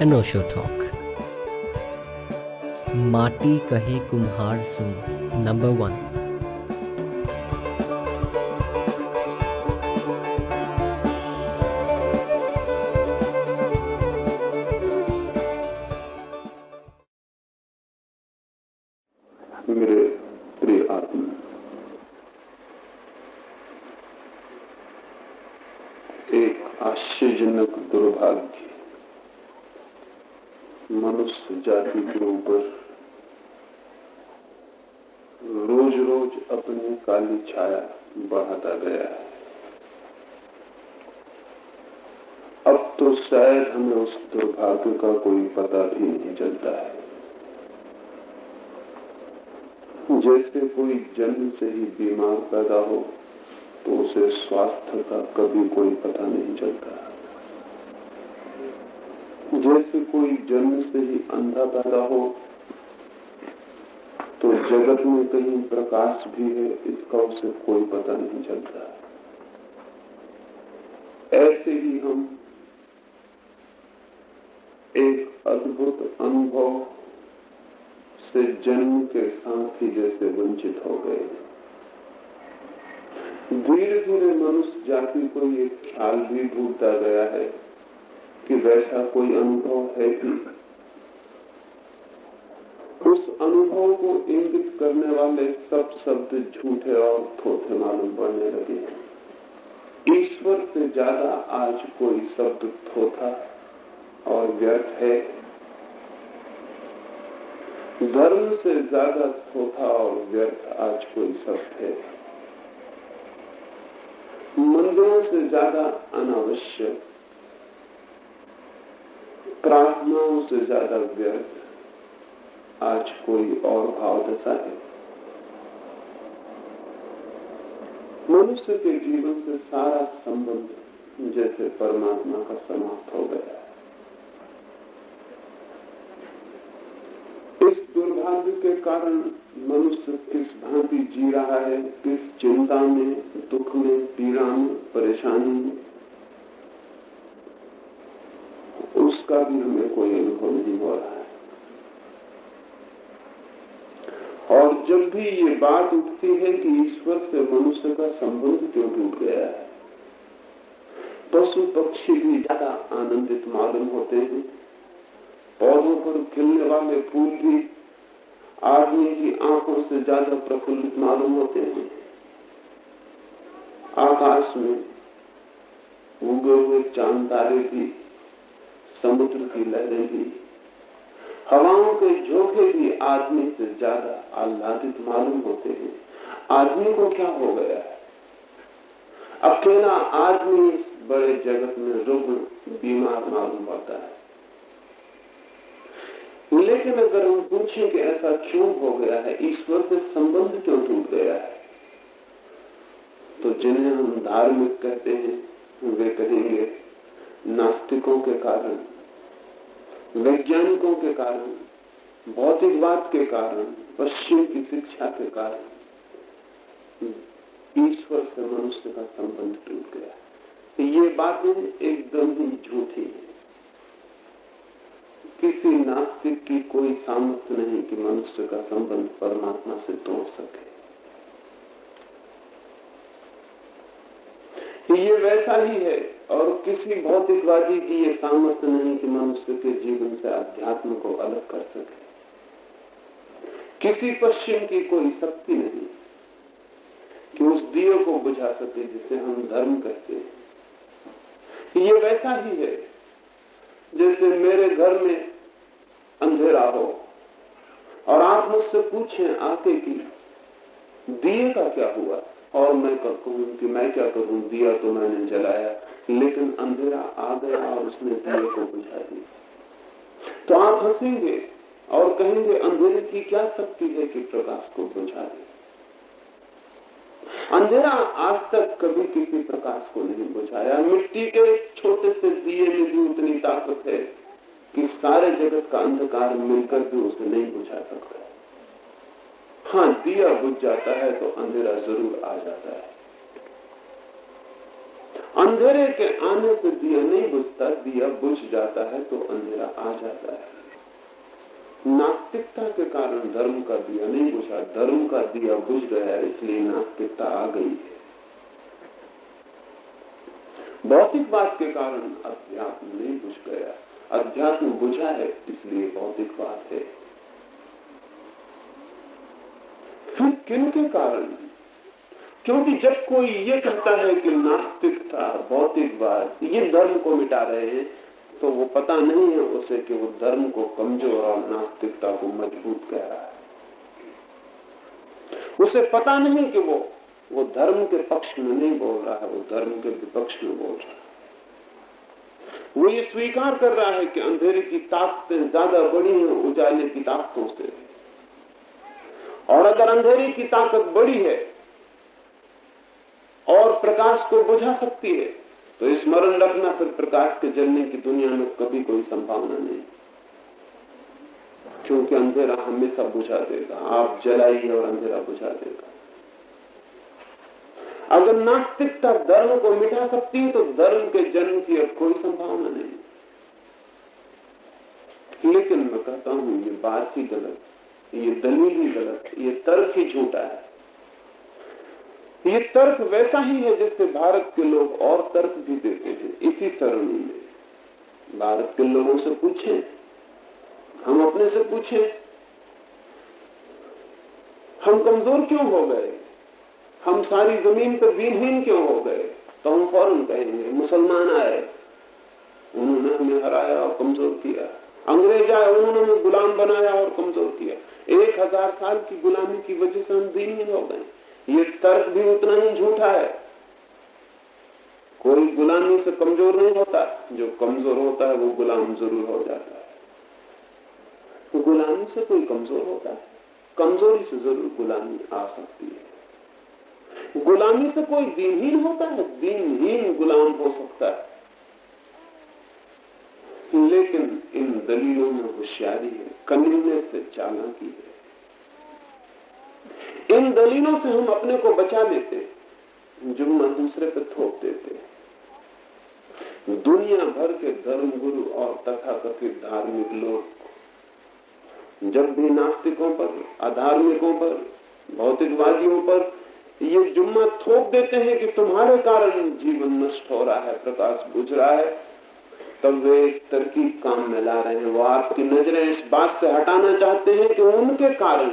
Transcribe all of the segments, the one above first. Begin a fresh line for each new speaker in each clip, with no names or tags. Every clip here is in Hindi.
अनोशो टॉक। माटी कहे कुम्हार सुन नंबर वन।
जैसे कोई जन्म से ही बीमार पैदा हो तो उसे स्वास्थ्य का कभी कोई पता नहीं चलता। जैसे कोई जन्म से ही अंधा पैदा हो तो जगत में कहीं प्रकाश भी है, इसका उसे कोई पता नहीं चलता। ऐसे ही हम एक अद्भुत अनुभव से जन्म के साथ ही जैसे वंचित हो गए। धीरे धीरे मनुष्य जाति को ये ख्याल भी भूलता गया है कि वैसा कोई अनुभव है कि उस अनुभव को इंगित करने वाले सब शब्द झूठे और थोथे मालूम पड़ने लगे। ईश्वर से ज़्यादा आज कोई शब्द थोथा और व्यर्थ है। धर्म से ज़्यादा थोथा और व्यर्थ आज कोई शब्द है मंदिरों से ज़्यादा अनावश्यक, प्रार्थनाओं से ज़्यादा व्यर्थ आज कोई और भाव दशा है। मनुष्य के जीवन से सारा संबंध जैसे परमात्मा का समाप्त हो गया है इस दुर्भाग्य के कारण मनुष्य किस भांति जी रहा है, किस चिंता में, दुख में, पीड़ा में, परेशानी में? उसका भी हमें कोई अनुभव नहीं हो रहा है। और जब भी ये बात उठती है कि ईश्वर से मनुष्य का संबंध क्यों टूट गया है पशु पक्षी भी ज़्यादा आनंदित मालूम होते हैं। पौधों पर खिलने वाले फूल भी आदमी की आँखों से ज़्यादा प्रफुल्लित मालूम होते हैं। आकाश में उगे हुए चाँद तारे भी, समुद्र की लहरें भी, हवाओं के झोंके भी आदमी से ज़्यादा आह्लादित मालूम होते हैं। आदमी को क्या हो गया? है अकेला आदमी बड़े जगत में रुग्ण, बीमार मालूम पड़ता है। लेकिन अगर हम पूछें कि ऐसा क्यों हो गया है, ईश्वर से संबंध क्यों टूट गया है? तो जिन्हें हम धार्मिक कहते हैं, वे कहेंगे, नास्तिकों के कारण, वैज्ञानिकों के कारण, भौतिकवाद के कारण, पश्चिम की शिक्षा के कारण, ईश्वर से मनुष्य का संबंध टूट गया ये बातें एकदम ही झूठी है। किसी नास्तिक की कोई सामर्थ्य नहीं कि मनुष्य का संबंध परमात्मा से तोड़ सके। ये वैसा ही है, और किसी भौतिकवादी की ये सामर्थ्य नहीं कि मनुष्य के जीवन से अध्यात्म को अलग कर सके। किसी पश्चिम की कोई शक्ति नहीं कि उस दिए को बुझा सके जिसे हम धर्म कहते हैं। ये वैसा ही है, जैसे मेरे घर में अंधेरा हो। और आप मुझसे पूछें आके कि दिए का क्या हुआ? और मैं कहूँ कि मैं क्या करूँ दिया तो मैंने जलाया, लेकिन अंधेरा आ गया और उसने दिए को बुझा दिया। तो आप हंसेंगे और कहेंगे, अंधेरे की क्या शक्ति है कि प्रकाश को बुझा दे? अंधेरा आज तक कभी किसी प्रकाश को नहीं बुझाया। मिट्टी के छोटे से दिए में भी उतनी ताकत है। कि सारे जगत का अंधकार मिलकर भी उसे नहीं बुझा सकता हाँ। दिया बुझ जाता है तो अंधेरा ज़रूर आ जाता है। अंधेरे के आने से दिया नहीं बुझता, दिया बुझ जाता है तो अंधेरा आ जाता है। नास्तिकता के कारण धर्म का दिया नहीं बुझा, धर्म का दिया बुझ गया, इसलिए नास्तिकता आ गई है। भौतिकवाद के कारण अध्यात्म नहीं बुझ गया। अध्यात्म बुझा है, इसलिए भौतिकवाद है। फिर किन के कारण? क्योंकि जब कोई ये कहता है कि नास्तिकता भौतिकवाद ये धर्म को मिटा रहे हैं तो वो पता नहीं है उसे कि वो धर्म को कमज़ोर और नास्तिकता को मज़बूत कह रहा है। उसे पता नहीं कि वो वो धर्म के पक्ष में नहीं बोल रहा है, वो धर्म के विपक्ष में बोल रहा है। वो ये स्वीकार कर रहा है कि अंधेरे की ताकतें ज़्यादा बड़ी हैं, उजाले की ताकतों से। और अगर अंधेरे की ताकत बड़ी है और प्रकाश को बुझा सकती है तो स्मरण रखना फिर प्रकाश के जलने की दुनिया में कभी कोई संभावना नहीं। क्योंकि अंधेरा हमेशा बुझा देगा, आप जलाइए और अंधेरा बुझा देगा। अगर नास्तिकता धर्म को मिटा सकती है तो धर्म के जन्म की अब कोई संभावना नहीं। लेकिन मैं कहता हूँ, ये बात ही गलत ये दलील ही गलत ये तर्क ही झूठा है। ये तर्क वैसा ही है जैसे भारत के लोग और तर्क भी देते हैं, इसी सरणी में। भारत के लोगों से पूछें, हम अपने से पूछें, हम कमज़ोर क्यों हो गए? हम सारी ज़मीन पर दीनहीन क्यों हो गए? तो हम फ़ौरन कहेंगे, मुसलमान आए। उन्होंने हमें हराया और कमज़ोर किया। अंग्रेज़ आए, उन्होंने हमें गुलाम बनाया और कमज़ोर किया। एक हज़ार साल की गुलामी की वजह से हम दीनहीन हो गए। ये तर्क भी उतना ही झूठा है। कोई गुलामी से कमज़ोर नहीं होता। जो कमज़ोर होता है, वो गुलाम ज़रूर हो जाता है। तो गुलामी से कोई कमज़ोर होता है? कमज़ोरी से ज़रूर गुलामी आ सकती है। गुलामी से कोई दीनहीन होता है? दीनहीन गुलाम हो सकता है। लेकिन इन दलीलों में होशियारी है कमीने से चालाकी है। इन दलीलों से हम अपने को बचा लेते जुम्मा दूसरे पर थोप देते दुनिया भर के धर्म गुरु और तथाकथित धार्मिक लोग, जब भी नास्तिकों पर, अधार्मिकों पर, भौतिकवादियों पर ये जुम्मा थोप देते हैं कि तुम्हारे कारण जीवन नष्ट हो रहा है, प्रकाश बुझ रहा है। तब वे एक तरकीब काम में ला रहे हैं। वो आपकी नज़रें इस बात से हटाना चाहते हैं कि उनके कारण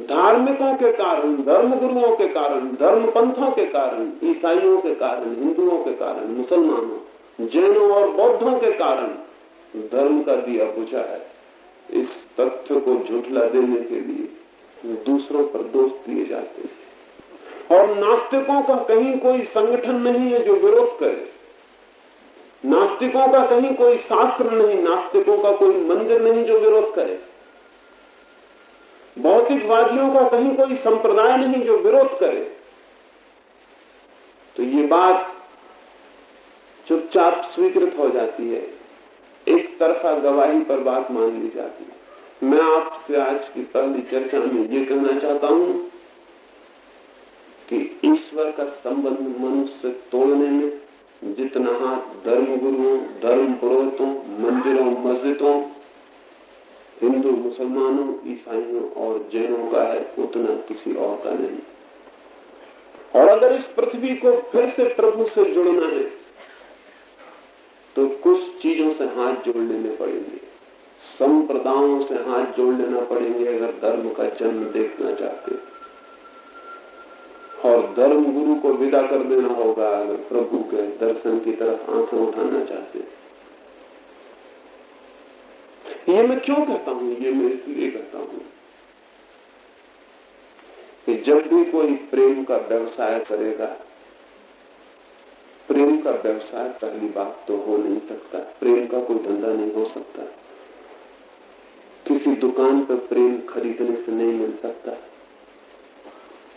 धार्मिकों के कारण, धर्म गुरुओं के कारण, धर्म पंथों के कारण, ईसाइयों के कारण, हिंदुओं के कारण, मुसलमानों, जैनों और बौद्धों के कारण धर्म का दिया बुझा है। इस तथ्य को झुठला देने के लिए दूसरों पर दोष दिए जाते हैं। और नास्तिकों का कहीं कोई संगठन नहीं है जो विरोध करे। नास्तिकों का कहीं कोई शास्त्र नहीं, नास्तिकों का कोई मंदिर नहीं जो विरोध करे। भौतिकवादियों का कहीं कोई संप्रदाय नहीं जो विरोध करे। तो ये बात चुपचाप स्वीकृत हो जाती है। एक तरफा गवाही पर बात मान ली जाती है। मैं आपसे आज की पहली चर्चा में ये कहना चाहता हूँ कि ईश्वर का संबंध मनुष्य से तोड़ने में जितना हाथ धर्म गुरुओं, धर्म पुरोहितों, मंदिरों, मस्जिदों, हिंदू, मुसलमानों, ईसाइयों और जैनों का है, उतना किसी और का नहीं। और अगर इस पृथ्वी को फिर से प्रभु से जुड़ना है तो कुछ चीज़ों से हाथ जोड़ लेने पड़ेंगे। संप्रदायों से हाथ जोड़ लेना पड़ेंगे अगर धर्म का जन्म देखना चाहते और धर्म गुरु को विदा कर देना होगा अगर प्रभु के दर्शन की तरफ़ आँखें उठाना चाहते हैं। ये मैं क्यों कहता हूँ? ये मैं इसलिए कहता हूँ कि जब भी कोई प्रेम का व्यवसाय करेगा, प्रेम का व्यवसाय पहली बात तो हो नहीं सकता, प्रेम का कोई धंधा नहीं हो सकता। किसी दुकान पर प्रेम खरीदने से नहीं मिल सकता।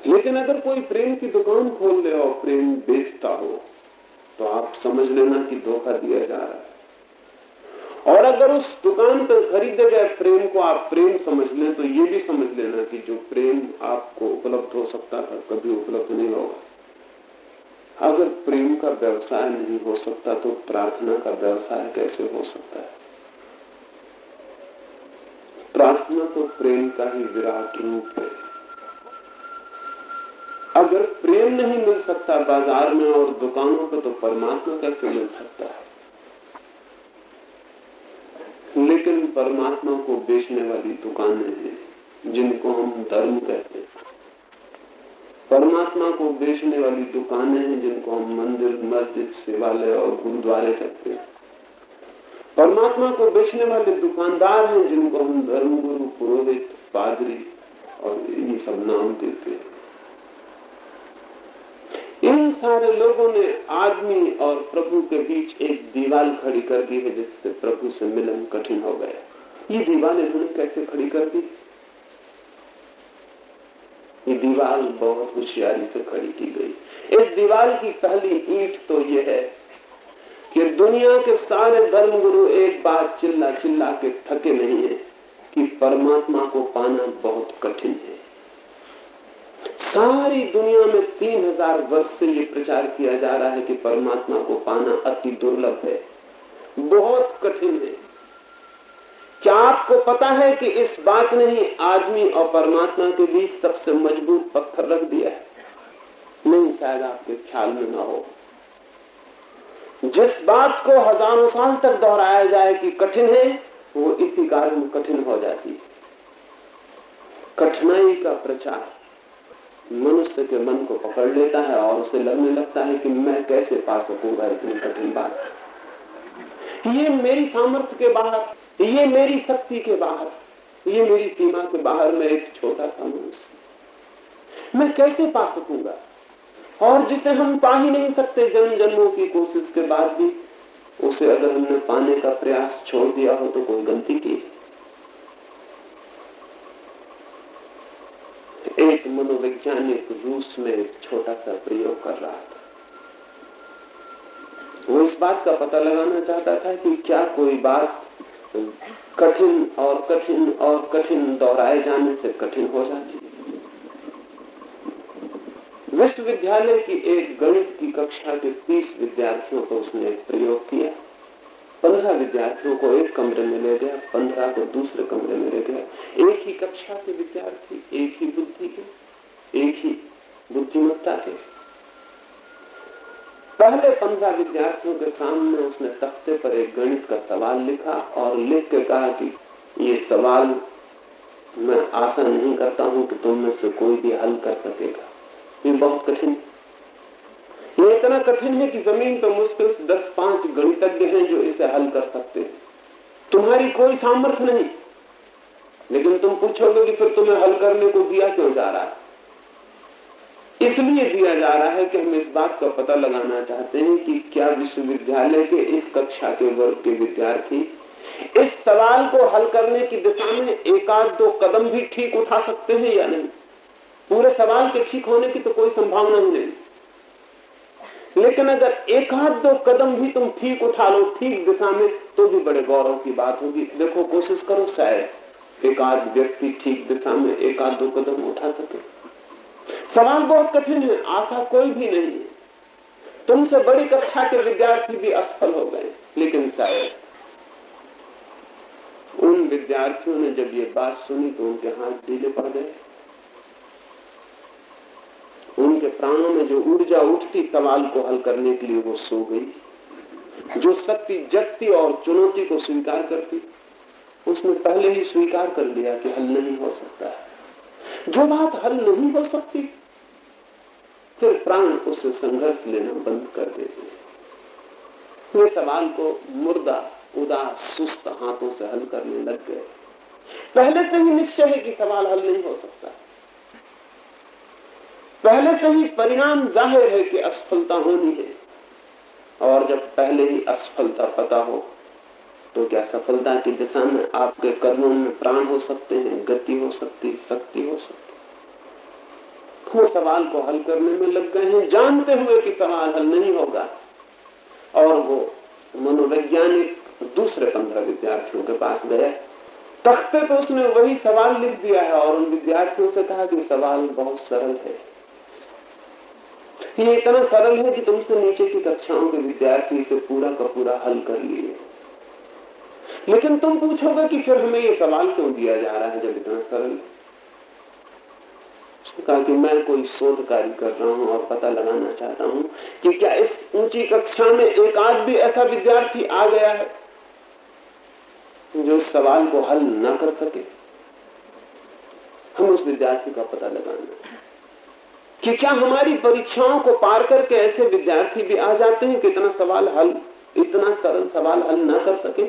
लेकिन अगर कोई प्रेम की दुकान खोल ले और प्रेम बेचता हो तो आप समझ लेना कि धोखा दिया जा रहा है। और अगर उस दुकान पर खरीदे गए प्रेम को आप प्रेम समझ लें तो ये भी समझ लेना कि जो प्रेम आपको उपलब्ध हो सकता था, कभी उपलब्ध नहीं होगा। अगर प्रेम का व्यवसाय नहीं हो सकता तो प्रार्थना का व्यवसाय कैसे हो सकता है? प्रार्थना तो प्रेम का ही विराट रूप है। अगर प्रेम नहीं मिल सकता बाज़ार में और दुकानों पर तो परमात्मा कैसे मिल सकता है? लेकिन परमात्मा को बेचने वाली दुकानें हैं, जिनको हम धर्म कहते हैं। परमात्मा को बेचने वाली दुकानें हैं, जिनको हम मंदिर, मस्जिद, शिवालय और गुरुद्वारे कहते हैं। परमात्मा को बेचने वाले दुकानदार हैं जिनको हम धर्मगुरु पुरोहित, पादरी और ये सब नाम देते हैं। इन सारे लोगों ने आदमी और प्रभु के बीच एक दीवार खड़ी कर दी है जिससे प्रभु से मिलन कठिन हो गया। ये दीवार इन्होंने कैसे खड़ी कर दी? ये दीवार बहुत होशियारी से खड़ी की गई। इस दीवार की पहली ईंट तो यह है कि दुनिया के सारे धर्मगुरु एक बात चिल्ला चिल्ला के थके नहीं है कि परमात्मा को पाना बहुत कठिन है। सारी दुनिया में तीन हज़ार वर्ष से ये प्रचार किया जा रहा है कि परमात्मा को पाना अति दुर्लभ है, बहुत कठिन है। क्या आपको पता है कि इस बात ने ही आदमी और परमात्मा के बीच सबसे मज़बूत पत्थर रख दिया है? नहीं, शायद आपके ख्याल में ना हो। जिस बात को हज़ारों साल तक दोहराया जाए कि कठिन है, वो इसी कारण कठिन हो जाती है। कठिनाई का प्रचार मनुष्य के मन को पकड़ लेता है और उसे लगने लगता है कि मैं कैसे पा सकूँगा इतनी कठिन बात। ये मेरी सामर्थ्य के बाहर, ये मेरी शक्ति के बाहर, ये मेरी सीमा के बाहर मैं एक छोटा सा मनुष्य। मैं कैसे पा सकूँगा और जिसे हम पा ही नहीं सकते जन्म जन्मों की कोशिश के बाद भी, उसे अगर हमने पाने का प्रयास छोड़ दिया हो तो कोई गलती की एक मनोवैज्ञानिक रूस में एक छोटा सा प्रयोग कर रहा था। वो इस बात का पता लगाना चाहता था कि क्या कोई बात कठिन और कठिन और कठिन दोहराए जाने से कठिन हो जाती है। विश्वविद्यालय की एक गणित की कक्षा के 30 विद्यार्थियों को उसने एक प्रयोग किया। पंद्रह विद्यार्थियों को एक कमरे में ले गया, पंद्रह को दूसरे कमरे में ले गया। एक ही कक्षा के विद्यार्थी, एक ही बुद्धि के, एक ही बुद्धिमत्ता के। पहले पंद्रह विद्यार्थियों के सामने उसने तख्ते पर एक गणित का सवाल लिखा और लिख के कहा कि ये सवाल मैं आशा नहीं करता हूँ कि तुम में से कोई भी हल कर सकेगा। ये बहुत कठिन। ये इतना कठिन है कि ज़मीन पर मुश्किल से दस पाँच गणितज्ञ हैं जो इसे हल कर सकते हैं। तुम्हारी कोई सामर्थ्य नहीं। लेकिन तुम पूछोगे कि फिर तुम्हें हल करने को दिया क्यों जा रहा है? इसलिए दिया जा रहा है कि हम इस बात का पता लगाना चाहते हैं कि क्या विश्वविद्यालय के इस कक्षा के वर्ग के विद्यार्थी इस सवाल को हल करने की दिशा में एकाध दो कदम भी ठीक उठा सकते हैं या नहीं? पूरे सवाल के ठीक होने की तो कोई संभावना ही नहीं। लेकिन अगर एक हाथ दो कदम भी तुम ठीक उठा लो, ठीक दिशा में तो भी बड़े गौरव की बात होगी। देखो, कोशिश करो शायद एक आध व्यक्ति ठीक दिशा में एक आध दो कदम उठा सके। सवाल बहुत कठिन है, आशा कोई भी नहीं है। तुमसे बड़ी कक्षा के विद्यार्थी भी असफल हो गए, लेकिन शायद उन विद्यार्थियों ने जब ये बात सुनी तो उनके हाथ ढीले पड़ गए उनके प्राणों में जो ऊर्जा उठती सवाल को हल करने के लिए वो सो गई। जो शक्ति जगती और चुनौती को स्वीकार करती, उसने पहले ही स्वीकार कर लिया कि हल नहीं हो सकता जो बात हल नहीं हो सकती, फिर प्राण उससे संघर्ष लेना बंद कर देते वे सवाल को मुर्दा, उदास, सुस्त हाथों से हल करने लग गए। पहले से ही निश्चय है कि सवाल हल नहीं हो सकता। पहले से ही परिणाम ज़ाहिर है कि असफलता होनी है। और जब पहले ही असफलता पता हो तो क्या सफलता की दिशा में आपके कर्मों में प्राण हो सकते हैं, गति हो सकती शक्ति हो सकती वो सवाल को हल करने में लग गए हैं। जानते हुए कि सवाल हल नहीं होगा। और वो मनोवैज्ञानिक दूसरे पंद्रह विद्यार्थियों के पास गए। तख्ते पर उसने वही सवाल लिख दिया है और उन विद्यार्थियों से कहा कि सवाल बहुत सरल है। ये इतना सरल है कि तुमसे नीचे की कक्षाओं के विद्यार्थी इसे पूरा का पूरा हल कर लिए लेकिन तुम पूछोगे कि फिर हमें ये सवाल क्यों दिया जा रहा है जब इतना सरल कहा कि मैं कोई शोध कार्य कर रहा हूँ और पता लगाना चाहता हूँ कि क्या इस ऊँची कक्षा में एक आध भी ऐसा विद्यार्थी आ गया है जो इस सवाल को हल न कर सके? हम उस विद्यार्थी का पता लगाना कि क्या हमारी परीक्षाओं को पार करके ऐसे विद्यार्थी भी आ जाते हैं कि इतना सवाल हल, इतना सरल सवाल हल न कर सके?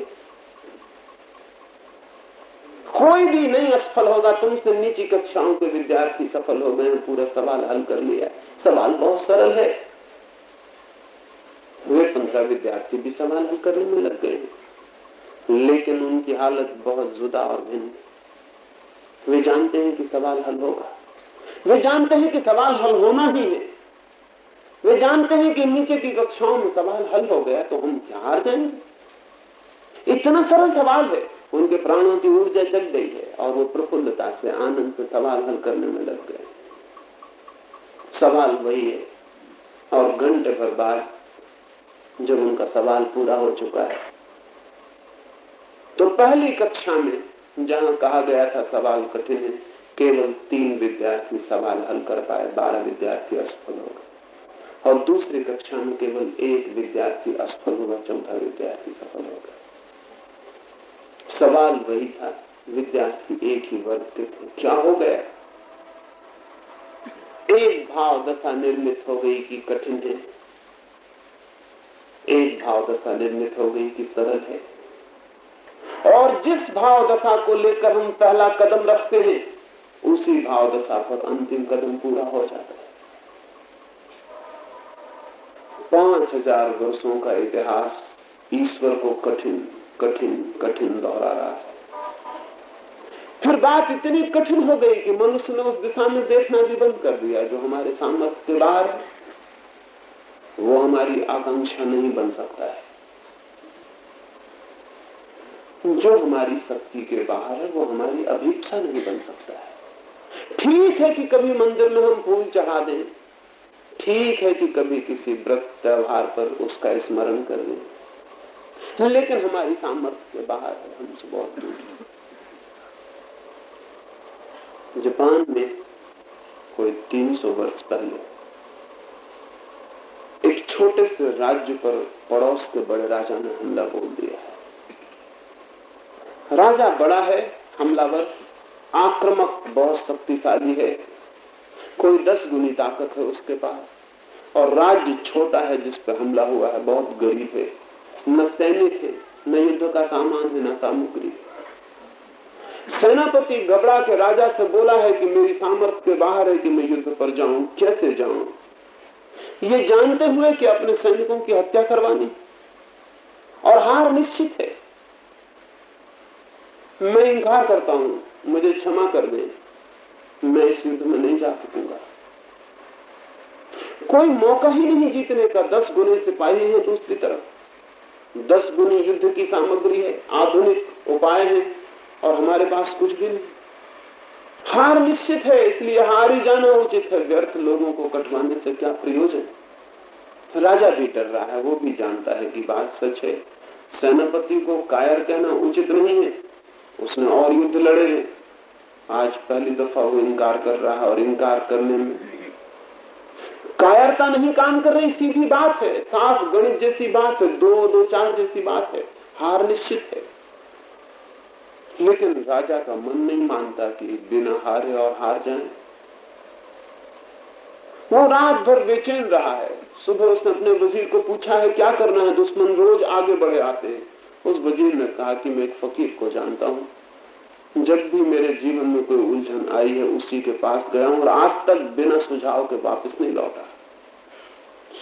कोई भी नहीं असफल होगा, तुमसे नीची कक्षाओं के विद्यार्थी सफल हो गए पूरा सवाल हल कर लिया सवाल बहुत सरल है। वे पंद्रह विद्यार्थी भी सवाल हल करने में लग गए लेकिन उनकी हालत बहुत जुदा और भिन्न वे जानते हैं कि सवाल हल होगा। वे जानते हैं कि सवाल हल होना ही है। वे जानते हैं कि नीचे की कक्षाओं में सवाल हल हो गया तो हम क्या हार जाएँगे? इतना सरल सवाल है। उनके प्राणों की ऊर्जा जग गई है और वो प्रफुल्लता से आनंद से सवाल हल करने में लग गए। सवाल वही है और घंटे भर बाद जब उनका सवाल पूरा हो चुका है तो पहली कक्षा में जहाँ कहा गया था सवाल कठिन है केवल तीन विद्यार्थी सवाल हल कर पाए, बारह विद्यार्थी असफल हो गए। और दूसरी कक्षा में केवल एक विद्यार्थी असफल हुआ, चौथा विद्यार्थी सफल हो गया। सवाल वही था, विद्यार्थी एक ही वर्ग के थे, क्या हो गया? एक भाव दशा निर्मित हो गई कि कठिन है। एक भाव दशा निर्मित हो गई कि सरल है। और जिस भाव दशा को लेकर हम पहला कदम रखते हैं उसी भाव दशा पर अंतिम कदम पूरा हो जाता है। पाँच हज़ार वर्षों का इतिहास ईश्वर को कठिन कठिन कठिन दोहरा रहा है। फिर बात इतनी कठिन हो गई कि मनुष्य ने उस दिशा में देखना भी बंद कर दिया, जो हमारे सामर्थ्य के बाहर है, वो हमारी आकांक्षा नहीं बन सकता है। जो हमारी शक्ति के बाहर है, वो हमारी अभीक्षा नहीं बन सकता है। ठीक है कि कभी मंदिर में हम फूल चढ़ा दें। ठीक है कि कभी किसी व्रत त्यौहार पर उसका स्मरण कर दें। लेकिन हमारी सामर्थ्य के बाहर है हमसे बहुत दूर जापान में कोई 300 वर्ष पहले एक छोटे से राज्य पर पड़ोस के बड़े राजा ने हमला बोल दिया है। राजा बड़ा है, हमलावर। आक्रमक, बहुत शक्तिशाली है। कोई दस गुनी ताकत है उसके पास, और राज्य छोटा है जिस पर हमला हुआ है, बहुत गरीब है। न सैनिक है, न युद्ध का सामान है, न सामग्री। सेनापति घबरा के राजा से बोला है कि मेरी सामर्थ्य के बाहर है कि मैं युद्ध पर जाऊँ। कैसे जाऊँ? ये जानते हुए कि अपने सैनिकों की हत्या करवानी। और हार निश्चित है। मैं इंकार करता हूँ। मुझे क्षमा कर दें, मैं इस युद्ध में नहीं जा सकूँगा। कोई मौका ही नहीं जीतने का। दस गुने सिपाही है दूसरी तरफ़। दस गुने युद्ध की सामग्री है, आधुनिक उपाय है, और हमारे पास कुछ भी नहीं। हार निश्चित है, इसलिए हार ही जाना उचित है। व्यर्थ लोगों को कटवाने से क्या प्रयोजन? राजा भी डर रहा है, वो भी जानता है कि बात सच है। सेनापति को कायर कहना उचित नहीं है। उसने और युद्ध लड़े। हैं आज पहली दफ़ा वो इनकार कर रहा है और इनकार करने में। कायरता नहीं काम कर रही, सीधी बात है। साफ़ गणित जैसी बात है, दो दो, चार जैसी बात है। हार निश्चित है। लेकिन राजा का मन नहीं मानता कि बिना हारे और हार जाए। वो रात भर बेचैन रहा है। सुबह उसने अपने वज़ीर को पूछा है, क्या करना है? दुश्मन रोज आगे बढ़े आते हैं। उस वज़ीर ने कहा कि मैं एक फकीर को जानता हूँ। जब भी मेरे जीवन में कोई उलझन आई है, उसी के पास गया हूँ और आज तक बिना सुझाव के वापस नहीं लौटा।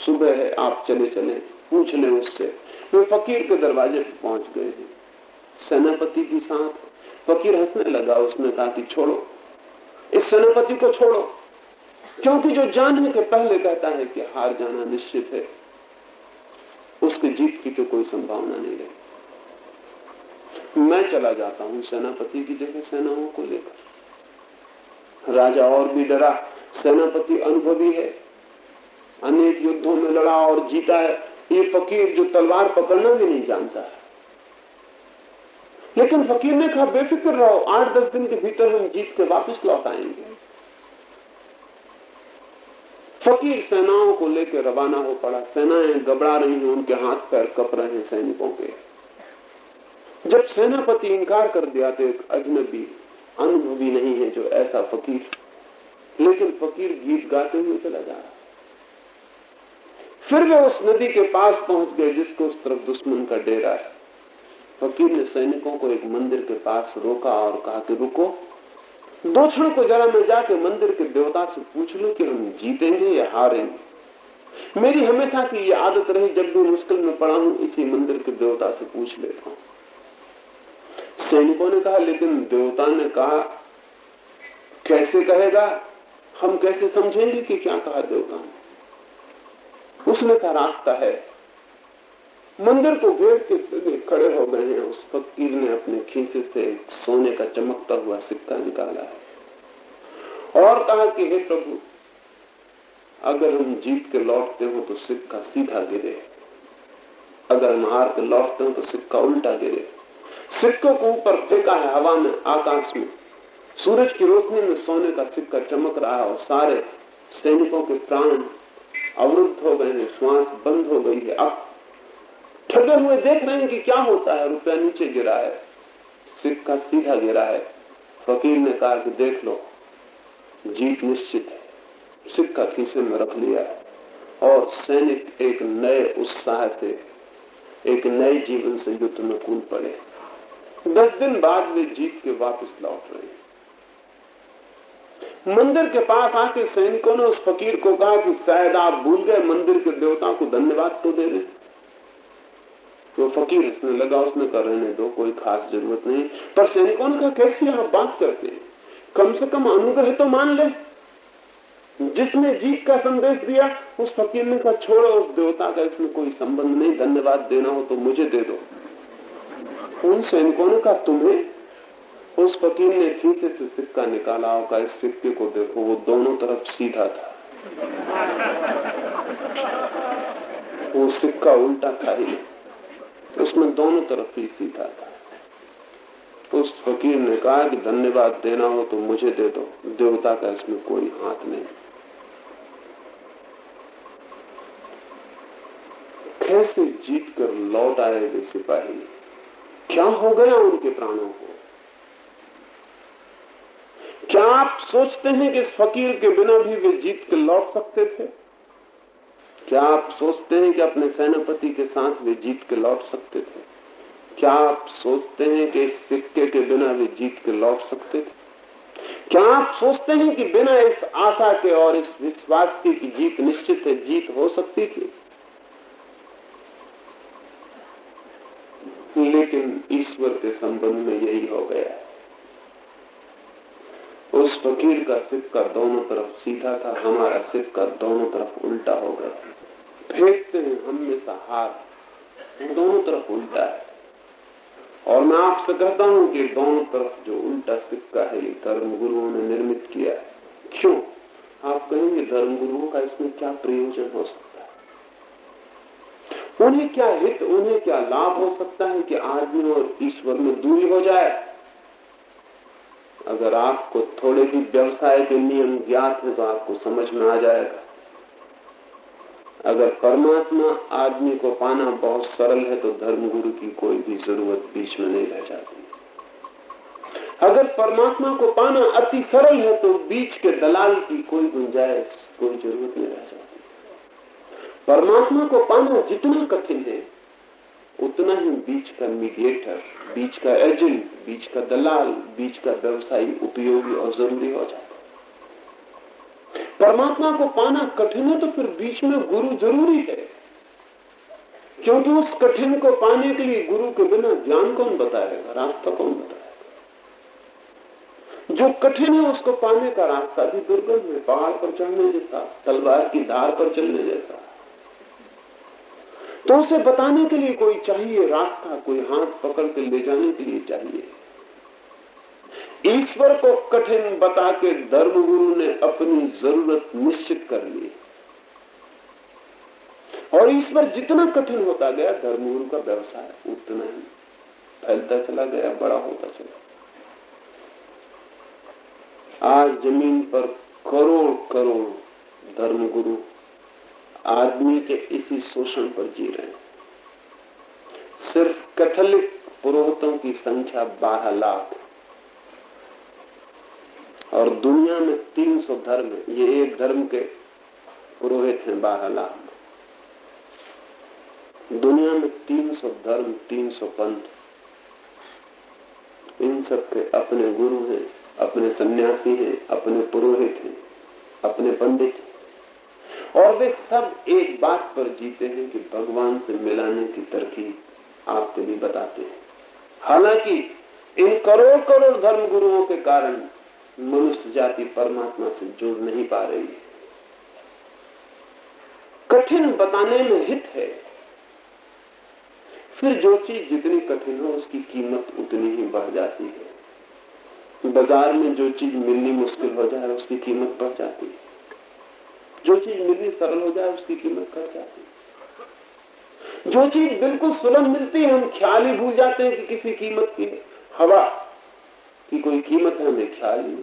सुबह है आप चले चले पूछ लें उससे वे फकीर के दरवाजे पर पहुँच गए हैं। सेनापति की साथ फकीर हंसने लगा, उसने कहा कि छोड़ो। इस सेनापति को छोड़ो, क्योंकि जो जानने के पहले कहता है कि हार जाना निश्चित है, उसकी जीत की तो कोई संभावना नहीं रही मैं चला जाता हूँ, सेनापति की जगह सेनाओं को लेकर। राजा और भी डरा, सेनापति अनुभवी है। अनेक युद्धों में लड़ा और जीता है। ये फकीर जो तलवार पकड़ना भी नहीं जानता है। लेकिन फकीर ने कहा, बेफिक्र रहो आठ दस दिन के भीतर हम जीत के वापस लौट आएँगे। फकीर सेनाओं को लेकर रवाना हो पड़ा। सेनाएँ घबरा रही हैं, उनके हाथ पैर कप रहे हैं सैनिकों के। जब सेनापति इंकार कर दिया तो एक अजनबी अनुभवी नहीं है जो ऐसा फकीर। लेकिन फकीर गीत गाते हुए चला जा रहा। फिर वे उस नदी के पास पहुँच गए जिसको उस तरफ़ दुश्मन का डेरा है। फकीर ने सैनिकों को एक मंदिर के पास रोका और कहा कि रुको, दो क्षण को जरा मैं जाके मंदिर के देवता से पूछ लू कि हम जीतेंगे या हारेंगे। मेरी हमेशा की ये आदत रही जब भी मुश्किल में पड़ा हूँ, इसी मंदिर के देवता से पूछ लेता हूँ। सैनिकों ने कहा, लेकिन देवता ने कहा, कैसे कहेगा? हम कैसे समझेंगे कि क्या कहा देवता ने? उसने कहा, रास्ता है। मंदिर को घेर के खड़े हो गए हैं। उस फकीर ने अपने खींचे से सोने का चमकता हुआ सिक्का निकाला है और कहा कि, हे प्रभु, अगर हम जीत के लौटते हो तो सिक्का सीधा गिरे। अगर हम हार के लौटते हो तो सिक्का उल्टा गिरे। सिक्कों को ऊपर फेंका है हवा में, आकाश में। सूरज की रोशनी में सोने का सिक्का चमक रहा है और सारे सैनिकों के प्राण अवरुद्ध हो गए हैं, श्वास बंद हो गई है। अब ठगे हुए देख रहे हैं कि क्या होता है? रुपया नीचे गिरा है, सिक्का सीधा गिरा है। फकीर ने कहा कि देख लो, जीत निश्चित है। सिक्का खीसे में रख लिया है। और सैनिक एक नए उत्साह से, एक नए जीवन से युद्ध में कूद पड़े दस दिन बाद वे जीत के वापस लौट रहे। हैं मंदिर के पास आके सैनिकों ने उस फकीर को कहा कि शायद आप भूल गए, मंदिर के देवता को धन्यवाद तो दे रहे तो फकीर इसने लगा, उसने कर रहने दो, कोई खास ज़रूरत नहीं। पर सैनिकों ने कहा, कैसी आप बात करते हैं? कम से कम अनुग्रह तो मान ले। जिसने जीत का संदेश दिया, उस फकीर ने कहा, छोड़ो, उस देवता का इसमें कोई संबंध नहीं। धन्यवाद देना हो तो मुझे दे दो। उन सैनिकों ने कहा तुम्हें? उस फकीर ने खींचे से सिक्का निकाला और इस सिक्के को देखो, वो दोनों तरफ़ सीधा था। वो सिक्का उल्टा था ही। उसमें दोनों तरफ़ ही सीधा था। उस फकीर ने कहा कि धन्यवाद देना हो तो मुझे दे दो। देवता का इसमें कोई हाथ नहीं। कैसे जीत कर लौट आए वे सिपाही? क्या हो गया उनके प्राणों को? क्या आप सोचते हैं कि इस फकीर के बिना भी वे जीत के लौट सकते थे? क्या आप सोचते हैं कि अपने सेनापति के साथ वे जीत के लौट सकते थे? क्या आप सोचते हैं कि इस सिक्के के बिना वे जीत के लौट सकते थे? क्या आप सोचते हैं कि बिना इस आशा के और इस विश्वास के कि जीत निश्चित है, जीत हो सकती थी? लेकिन ईश्वर के संबंध में यही हो गया। है उस फकीर का सिक्का दोनों तरफ़ सीधा था, हमारा सिक्का दोनों तरफ़ उल्टा हो गया। फेंकते हैं हमेशा हाथ दोनों तरफ़ उल्टा है। और मैं आपसे कहता हूँ कि दोनों तरफ़ जो उल्टा सिक्का है, ये धर्म गुरुओं ने निर्मित किया है। क्यों? आप कहेंगे धर्म गुरुओं का इसमें क्या प्रयोजन हो सकता उन्हें क्या हित, उन्हें क्या लाभ हो सकता है कि आदमी और ईश्वर में दूरी हो जाए? अगर आपको थोड़े भी व्यवसाय के नियम ज्ञात है तो आपको समझ में आ जाएगा। अगर परमात्मा आदमी को पाना बहुत सरल है तो धर्मगुरु की कोई भी ज़रूरत बीच में नहीं रह जाती। अगर परमात्मा को पाना अति सरल है तो बीच के दलाल की कोई गुंजाइश, कोई ज़रूरत नहीं रह जाती। परमात्मा को पाना जितना कठिन है, उतना ही बीच का मीडिएटर बीच का एजेंट बीच का दलाल, बीच का व्यवसायी उपयोगी और ज़रूरी हो जाता परमात्मा को पाना कठिन है तो फिर बीच में गुरु ज़रूरी है। क्योंकि उस कठिन को पाने के लिए गुरु के बिना ज्ञान कौन बताएगा, रास्ता कौन बताएगा? जो कठिन है उसको पाने का रास्ता भी दुर्गम है पहाड़ पर चढ़ने जैसा, तलवार की धार पर चलने जैसा। तो उसे बताने के लिए कोई चाहिए, रास्ता, कोई हाथ पकड़ के ले जाने के लिए चाहिए। ईश्वर को कठिन बता के धर्मगुरु ने अपनी ज़रूरत निश्चित कर ली। और ईश्वर जितना कठिन होता गया, धर्मगुरु का व्यवसाय उतना ही फैलता चला गया, बड़ा होता चला आज ज़मीन पर करोड़ करोड़ धर्मगुरु आदमी के इसी शोषण पर जी रहे सिर्फ़ कैथोलिक पुरोहितों की संख्या बारह लाख और दुनिया में तीन सौ धर्म, ये एक धर्म के पुरोहित हैं बारह लाख। दुनिया में तीन सौ धर्म, तीन सौ पंथ। इन सब के अपने गुरु हैं, अपने सन्यासी हैं, अपने पुरोहित हैं, अपने पंडित हैं। और वे सब एक बात पर जीते हैं कि भगवान से मिलाने की तरकीब आपके लिए बताते हैं। हालाँकि इन करोड़ करोड़ धर्म गुरुओं के कारण मनुष्य जाति परमात्मा से जुड़ नहीं पा रही है। कठिन बताने में हित है। फिर जो चीज़ जितनी कठिन हो, उसकी कीमत उतनी ही बढ़ जाती है। बाज़ार में जो चीज़ मिलनी मुश्किल हो जाए, उसकी कीमत बढ़ जाती है। जो चीज़ मिलनी सरल हो जाए, उसकी कीमत बढ़ जाती है। जो चीज़ बिल्कुल सुलभ मिलती है, हम ख्याल ही भूल जाते हैं कि किसी कीमत की हवा की कोई कीमत हमें ख्याल नहीं।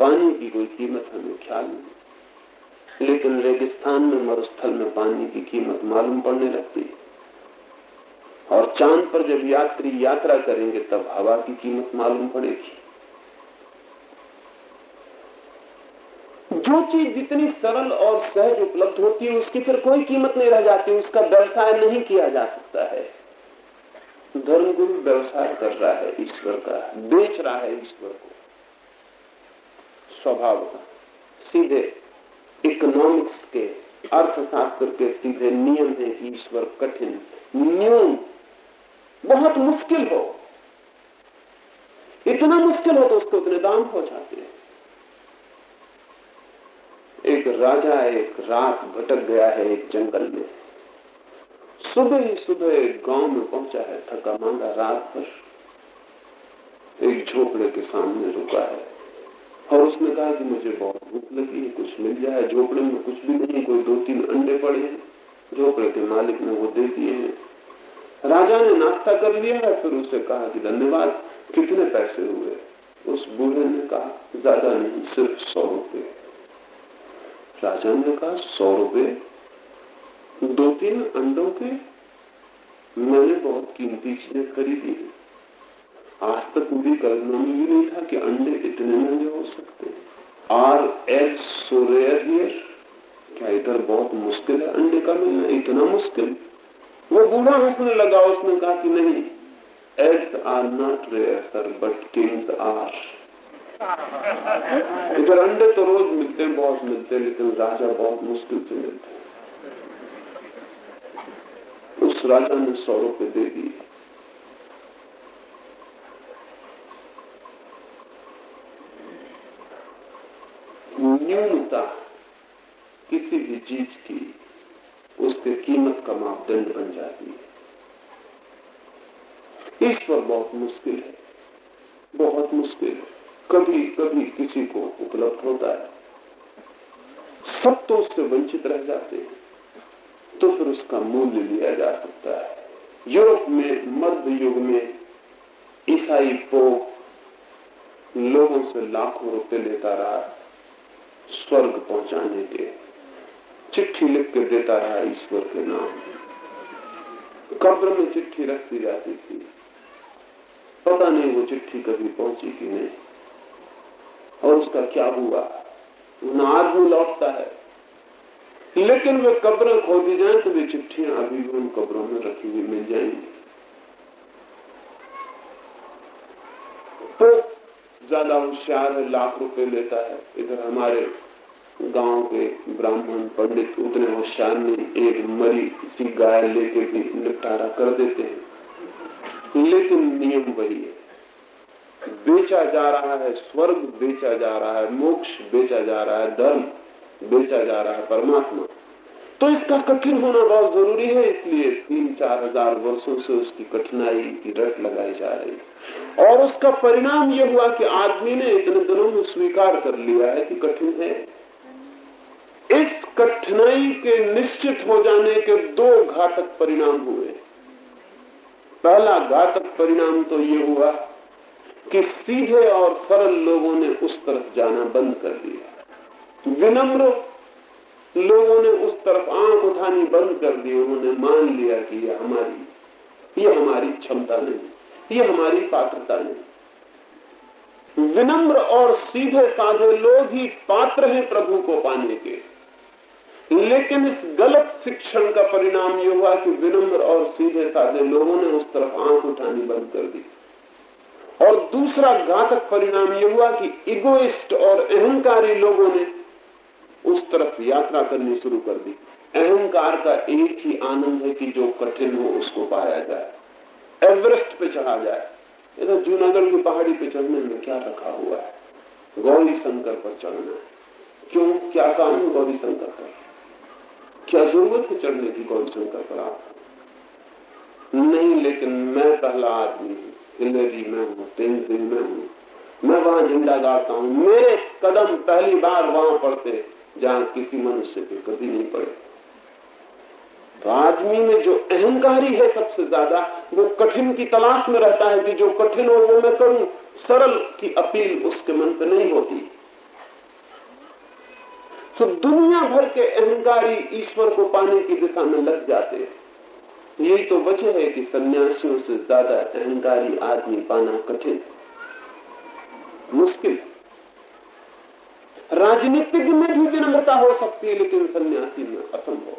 पानी की कोई कीमत हमें ख्याल नहीं। लेकिन रेगिस्तान में, मरुस्थल में पानी की कीमत मालूम पड़ने लगती है। और चाँद पर जब यात्री यात्रा करेंगे, तब हवा की कीमत मालूम पड़ेगी। जो चीज़ जितनी सरल और सहज उपलब्ध होती है, उसकी फिर कोई कीमत नहीं रह जाती, उसका व्यवसाय नहीं किया जा सकता है। धर्मगुरु व्यवसाय कर रहा है ईश्वर का, बेच रहा है ईश्वर को। स्वभाव का, सीधे इकोनॉमिक्स के, अर्थशास्त्र के सीधे नियम है कि ईश्वर कठिन, न्यून, बहुत मुश्किल हो। इतना मुश्किल हो तो उसको उतने दाम हो जाते हैं। एक राजा, एक रात भटक गया है, एक जंगल में। सुबह ही सुबह एक गाँव में पहुँचा है, थका मांगा रात भर। एक झोपड़े के सामने रुका है। और उसने कहा कि मुझे बहुत भूख लगी है कुछ मिल जाए। झोपड़े में कुछ भी नहीं, कोई दो तीन अंडे पड़े हैं। झोपड़े के मालिक ने वो दे दिए हैं। राजा ने नाश्ता कर लिया है फिर उसे कहा कि धन्यवाद, कितने पैसे हुए? उस बूढ़े ने कहा, ज़्यादा नहीं, सिर्फ़ सौ रुपए। राजा ने कहा सौ रुपए दो तीन अंडों के मैंने बहुत कीमती चीज़ें खरीदी। आज तक पूरी कल्पना में भी नहीं था कि अंडे इतने महँगे हो सकते। Are eggs so rare here, क्या इधर बहुत मुश्किल है अंडे का मिलना? इतना मुश्किल। वो बूढ़ा हंसने लगा, उसने कहा कि नहीं eggs are not rare, sir, but kings are. इधर अंडे तो रोज मिलते हैं, बहुत मिलते हैं, लेकिन राजा बहुत मुश्किल से मिलते हैं। उस राजा ने सौ रुपये दे दिए। न्यूनता किसी भी चीज़ की, उसके कीमत का मापदंड बन जाती है। ईश्वर बहुत मुश्किल है, बहुत मुश्किल है। कभी कभी किसी को उपलब्ध होता है। सब तो उससे वंचित रह जाते हैं तो फिर उसका मूल्य लिया जा सकता है। यूरोप में, मध्य युग में, ईसाई पोप लोगों से लाखों रुपए लेता रहा, स्वर्ग पहुँचाने के चिट्ठी लिख के देता रहा ईश्वर के नाम। कब्र में चिट्ठी रखती जाती थी। पता नहीं वो चिट्ठी कभी पहुँची कि नहीं। और उसका क्या हुआ? न आदमी लौटता है। लेकिन वे कब्रें खोदी जाए तो वे चिट्ठियाँ अभी भी उन कब्रों में रखी हुई मिल जाएँगी। तो ज़्यादा होशियार है, लाख रुपए लेता है। इधर हमारे गाँव के ब्राह्मण पंडित उतने होशियार नहीं, एक मरी सी गाय लेके भी निपटारा कर देते हैं। लेकिन नियम वही है। बेचा जा रहा है, स्वर्ग बेचा जा रहा है, मोक्ष बेचा जा रहा है धर्म बेचा जा रहा है, परमात्मा। तो इसका कठिन होना बहुत ज़रूरी है, इसलिए तीन चार हज़ार वर्षो से उसकी कठिनाई की रट लगाई जा रही है। और उसका परिणाम यह हुआ कि आदमी ने इतने दिनों में स्वीकार कर लिया है कि कठिन है। इस कठिनाई के निश्चित हो जाने के दो घातक परिणाम हुए। पहला घातक परिणाम तो ये हुआ कि सीधे और सरल लोगों ने उस तरफ़ जाना बंद कर दिया। विनम्र लोगों ने उस तरफ़ आँख उठानी बंद कर दी। उन्होंने मान लिया कि यह हमारी ये हमारी क्षमता नहीं ये हमारी पात्रता नहीं। विनम्र और सीधे साधे लोग ही पात्र हैं प्रभु को पाने के। लेकिन इस गलत शिक्षण का परिणाम यह हुआ कि विनम्र और सीधे साधे लोगों ने उस तरफ़ आँख उठानी बंद कर दी। और दूसरा घातक परिणाम यह हुआ कि इगोइस्ट और अहंकारी लोगों ने उस तरफ़ यात्रा करनी शुरू कर दी। अहंकार का एक ही आनंद है कि जो कठिन हो उसको पाया जाए। एवरेस्ट पे चढ़ा जाए। इधर जूनागढ़ की पहाड़ी पे चढ़ने में क्या रखा हुआ है? गौरी शंकर पर चढ़ना है। क्यों? क्या काम है गौरी शंकर पर? क्या ज़रूरत है चढ़ने की गौरी शंकर पर? आप नहीं, लेकिन मैं पहला आदमी हूँ। हिलेरी में हूँ तेंजिंग में हूँ। मैं वहाँ झंडा गाड़ता हूँ। मेरे कदम पहली बार वहाँ पड़ते, जहाँ किसी मनुष्य के कभी नहीं पड़े। तो आदमी में जो अहंकारी है सबसे ज़्यादा, वो कठिन की तलाश में रहता है कि जो कठिन हो वो मैं करूँ। सरल की अपील उसके मन पर नहीं होती। तो दुनिया भर के अहंकारी ईश्वर को पाने की दिशा में लग जाते हैं। यही तो वजह है कि सन्यासियों से ज़्यादा अहंकारी आदमी पाना कठिन मुश्किल। राजनीतिज्ञ में भी विनम्रता हो सकती है, लेकिन सन्यासी में असंभव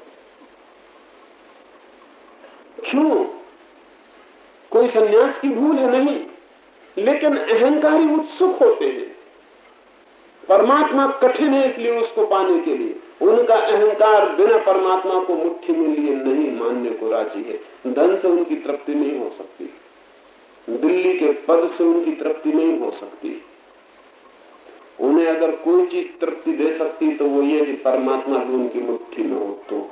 क्यों? कोई सन्यास की भूल है नहीं, लेकिन अहंकारी उत्सुक होते हैं। परमात्मा कठिन है इसलिए उसको पाने के लिए। उनका अहंकार बिना परमात्मा को मुट्ठी में लिए नहीं मानने को राज़ी है। धन से उनकी तृप्ति नहीं हो सकती। दिल्ली के पद से उनकी तृप्ति नहीं हो सकती। उन्हें अगर कोई चीज़ तृप्ति दे सकती तो वो ये कि परमात्मा भी उनकी मुट्ठी में हो तो।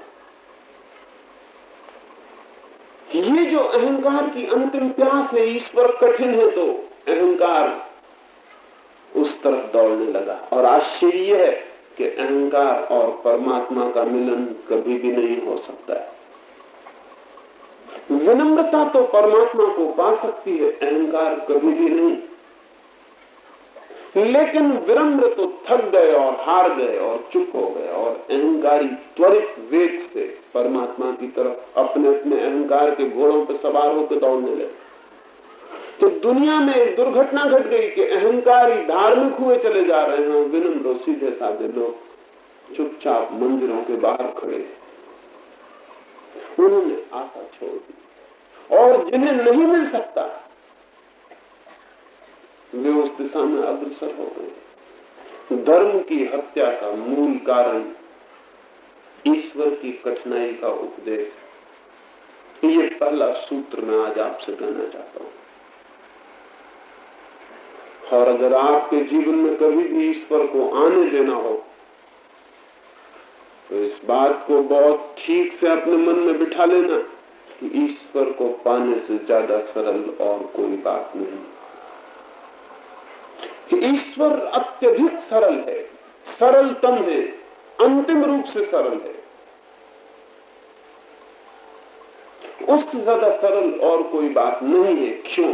ये जो अहंकार की अंतिम प्यास है ईश्वर कठिन है तो अहंकार उस तरफ़ दौड़ने लगा। और आश्चर्य है कि अहंकार और परमात्मा का मिलन कभी भी नहीं हो सकता है। विनम्रता तो परमात्मा को पा सकती है, अहंकार कभी भी नहीं। लेकिन विनम्र तो थक गए और हार गए और चुप हो गए और अहंकारी त्वरित वेग से परमात्मा की तरफ़ अपने अपने अहंकार के घोड़ों पर सवार होकर दौड़ने लगे। तो दुनिया में एक दुर्घटना घट गई कि अहंकारी धार्मिक हुए चले जा रहे हैं विनम्र सीधे साधे लोग चुपचाप मंदिरों के बाहर खड़े उन्होंने आशा छोड़ दी। और जिन्हें नहीं मिल सकता, वे उस दिशा में अग्रसर हो गए। धर्म की हत्या का मूल कारण ईश्वर की कठिनाई का उपदेश ये पहला सूत्र मैं आज आपसे कहना चाहता हूँ। और अगर आपके जीवन में कभी भी ईश्वर को आने देना हो तो इस बात को बहुत ठीक से अपने मन में बिठा लेना कि ईश्वर को पाने से ज़्यादा सरल और कोई बात नहीं। कि ईश्वर अत्यधिक सरल है, सरलतम है, अंतिम रूप से सरल है। उससे ज़्यादा सरल और कोई बात नहीं है। क्यों?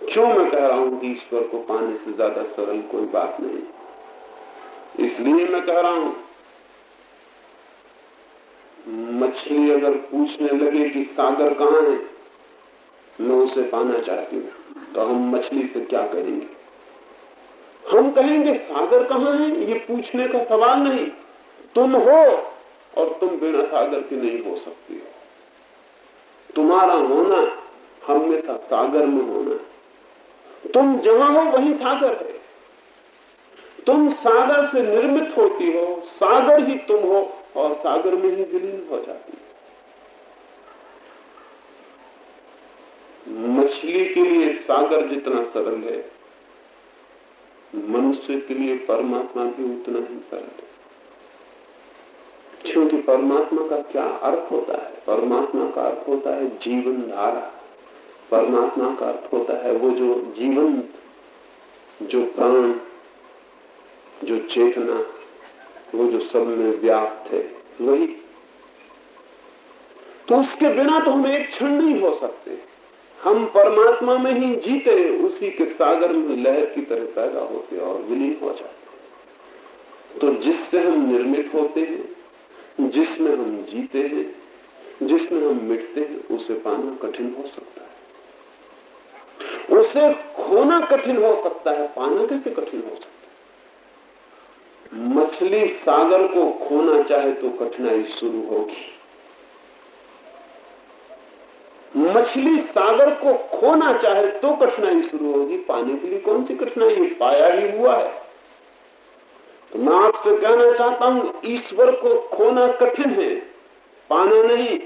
क्यों मैं कह रहा हूँ कि ईश्वर को पाने से ज़्यादा सरल कोई बात नहीं? इसलिए मैं कह रहा हूँ, मछली अगर पूछने लगे कि सागर कहाँ है, मैं उसे पाना चाहती हूँ। तो हम मछली से क्या करेंगे? हम कहेंगे, सागर कहाँ है? ये पूछने का सवाल नहीं। तुम हो और तुम बिना सागर के नहीं हो सकती हो। तुम्हारा होना हमेशा सागर में होना है। तुम जहाँ हो, वहीं सागर है। तुम सागर से निर्मित होती हो, सागर ही तुम हो, और सागर में ही विलीन हो जाती हो। मछली के लिए सागर जितना सरल है, मनुष्य के लिए परमात्मा भी उतना ही सरल है। क्योंकि परमात्मा का क्या अर्थ होता है? परमात्मा का अर्थ होता है जीवन धारा। परमात्मा का अर्थ होता है वो जो जीवन, जो प्राण, जो चेतना, वो जो सब में व्याप्त है, वही। तो उसके बिना तो हम एक क्षण नहीं हो सकते। हम परमात्मा में ही जीते, उसी के सागर में लहर की तरह पैदा होते और विलीन हो जाते। तो जिससे हम निर्मित होते हैं, जिसमें हम जीते हैं, जिसमें हम मिटते हैं, उसे पाना कठिन हो सकता है। उसे खोना कठिन हो सकता है, पाना कैसे कठिन हो सकता है? मछली सागर को खोना चाहे तो कठिनाई शुरू होगी। मछली सागर को खोना चाहे तो कठिनाई शुरू होगी। पाने के लिए कौन सी कठिनाई पाया ही हुआ है। तो मैं आपसे कहना चाहता हूँ, ईश्वर को खोना कठिन है, पाना नहीं।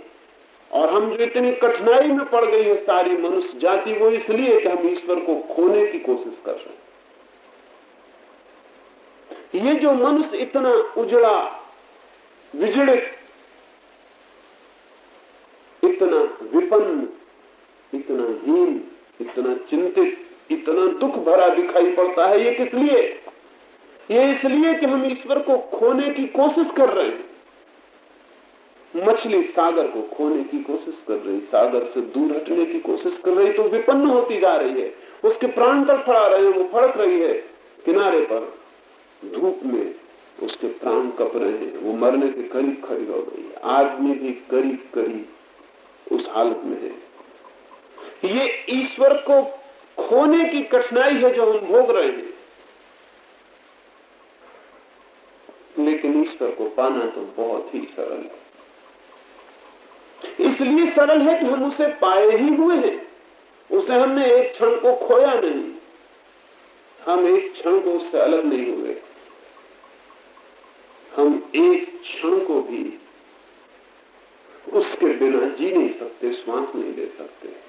और हम जो इतनी कठिनाई में पड़ गई है सारी मनुष्य जाति वो इसलिए कि हम ईश्वर को खोने की कोशिश कर रहे हैं। ये जो मनुष्य इतना उजड़ा, विजड़ित, इतना विपन्न, इतना हीन, इतना चिंतित, इतना दुख भरा दिखाई पड़ता है, ये किस लिए? ये इसलिए कि हम ईश्वर को खोने की कोशिश कर रहे हैं। मछली सागर को खोने की कोशिश कर रही, सागर से दूर हटने की कोशिश कर रही तो विपन्न होती जा रही है। उसके प्राण तक फड़ा रहे हैं, वो फड़क रही है। किनारे पर धूप में उसके प्राण कप रहे हैं। वो मरने के करीब खड़ी हो गई आदमी भी करीब करीब उस हालत में है। ये ईश्वर को खोने की कठिनाई है जो हम भोग रहे हैं। लेकिन ईश्वर को पाना तो बहुत ही सरल है। इसलिए सरल है कि हम उसे पाए ही हुए हैं। उसे हमने एक क्षण को खोया नहीं। हम एक क्षण को उससे अलग नहीं हुए। हम एक क्षण को भी उसके बिना जी नहीं सकते, श्वास नहीं ले सकते।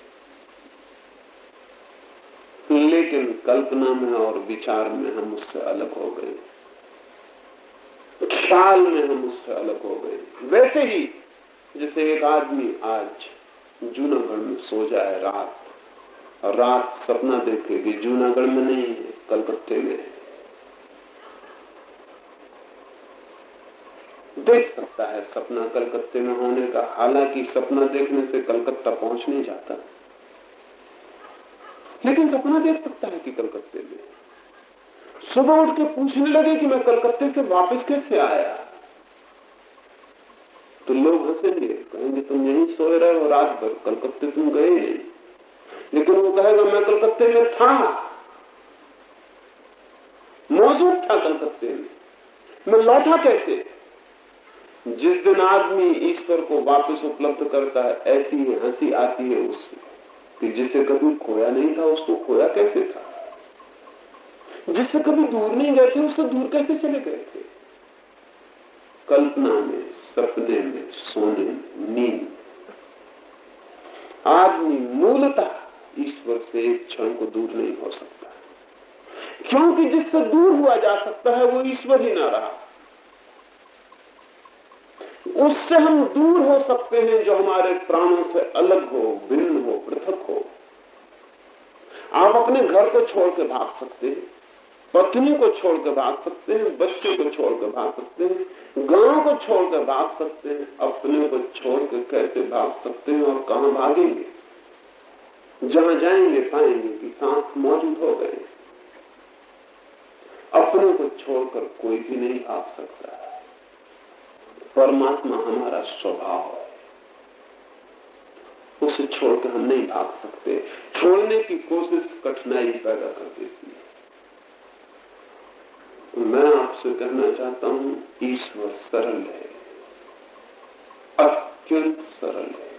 लेकिन कल्पना में और विचार में हम उससे अलग हो गए। ख्याल में हम उससे अलग हो गए। वैसे ही जैसे एक आदमी आज जूनागढ़ में सो जाए रात। रात सपना देखे कि जूनागढ़ में नहीं है, कलकत्ते में है। देख सकता है सपना कलकत्ते में होने का, हालाँकि सपना देखने से कलकत्ता पहुँच नहीं जाता। लेकिन सपना देख सकता है कि कलकत्ते में सुबह उठ के पूछने लगे कि मैं कलकत्ते से वापस कैसे आया? तो लोग हंसेंगे कहेंगे, तुम यहीं सोए रहे हो, रात भर, कलकत्ते तुम गए लेकिन वो कहेगा, मैं कलकत्ते में था। मौजूद था कलकत्ते में। मैं लौटा कैसे? जिस दिन आदमी ईश्वर को वापस उपलब्ध करता है, ऐसी ही हँसी आती है उससे, कि जिसे कभी खोया नहीं था, उसको खोया कैसे था? जिससे कभी दूर नहीं गए थे, उससे दूर कैसे चले गए थे? कल्पना में, सपने में, सोने में, नींद आदमी मूलतः ईश्वर से एक क्षण को दूर नहीं हो सकता। क्योंकि जिससे दूर हुआ जा सकता है, वो ईश्वर ही ना रहा। उससे हम दूर हो सकते हैं जो हमारे प्राणों से अलग हो, भिन्न हो, पृथक हो। आप अपने घर को छोड़ के भाग सकते हैं। पत्नी को छोड़कर भाग सकते हैं, बच्चों को छोड़कर भाग सकते हैं, गाँव को छोड़कर भाग सकते हैं, अपने को छोड़कर कैसे भाग सकते हैं और कहाँ भागेंगे? जहाँ जाएँगे पाएँगे कि सांस मौजूद हो गए। अपने को छोड़कर कोई भी नहीं भाग सकता। परमात्मा हमारा स्वभाव है। उसे छोड़कर हम नहीं भाग सकते। छोड़ने की कोशिश कठिनाई पैदा कर देती है। मैं आपसे कहना चाहता हूँ, ईश्वर सरल है। अत्यंत सरल है।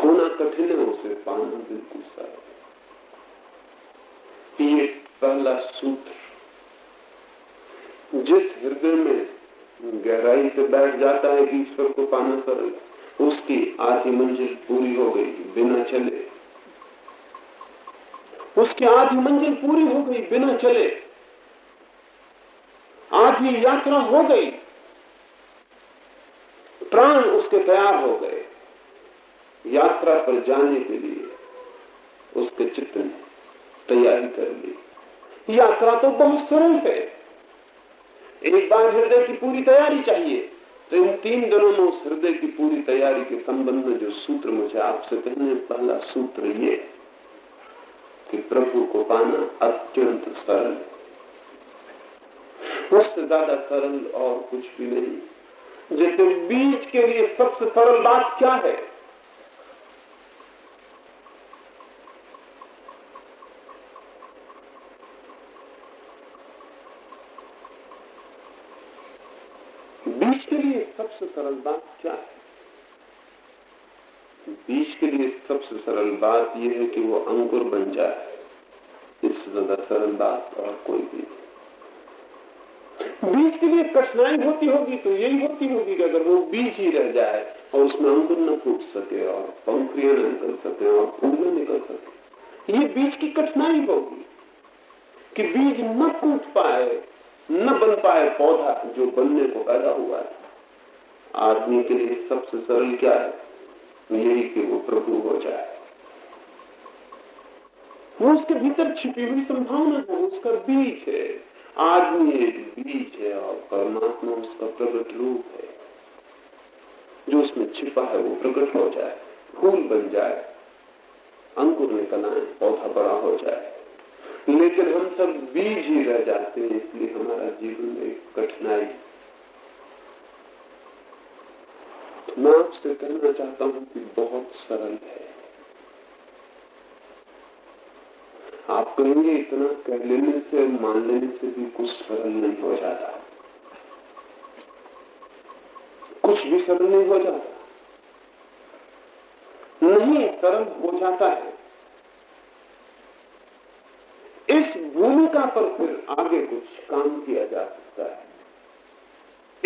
खोना कठिन है उसे पाना बिल्कुल सरल है। ये पहला सूत्र। जिस हृदय में गहराई से बैठ जाता है ईश्वर को पाना सरल, उसकी आधी मंजिल पूरी हो गई, बिना चले। उसकी आधी मंजिल पूरी हो गई, बिना चले। आधी यात्रा हो गई। प्राण उसके तैयार हो गए। यात्रा पर जाने के लिए उसके चित्त ने तैयारी कर ली। यात्रा तो बहुत सरल है। एक बार हृदय की पूरी तैयारी चाहिए। तो इन तीन दिनों में उस हृदय की पूरी तैयारी के संबंध में जो सूत्र मुझे आपसे कहने पहला सूत्र ये कि प्रभु को पाना अत्यंत सरल उससे ज़्यादा सरल और कुछ भी नहीं। जैसे बीज के लिए सबसे सरल बात क्या है? बीज के लिए सबसे सरल बात क्या है? बीज के लिए सबसे सरल बात यह है कि वो अंकुर बन जाए। इससे ज़्यादा सरल बात और कोई भी नहीं। बीज के लिए कठिनाई होती होगी तो यही होती होगी कि अगर वो बीज ही रह जाए और उसमें अंकुर न फूट सके और पंखुड़ियाँ न निकल सके और फूल न निकल सके, ये बीज की कठिनाई होगी कि बीज न फूट पाए, न बन पाए पौधा जो बनने को पैदा हुआ है। आदमी के लिए सबसे सरल क्या है? यही कि वो प्रभु हो जाए। वो उसके भीतर छिपी हुई संभावना है उसका बीज है। आदमी एक बीज है और परमात्मा उसका प्रकट रूप है। जो उसमें छिपा है, वो प्रकट हो जाए, फूल बन जाए, अंकुर निकल आए, पौधा बड़ा हो जाए। लेकिन हम सब बीज ही रह जाते हैं, इसलिए हमारा जीवन एक कठिनाई। तो मैं आपसे कहना चाहता हूँ कि बहुत सरल है। आप कहेंगे इतना कह लेने से, मान लेने से भी कुछ सरल नहीं हो जाता। कुछ भी सरल नहीं हो जाता। नहीं सरल हो जाता है। इस भूमिका पर फिर आगे कुछ काम किया जा सकता है।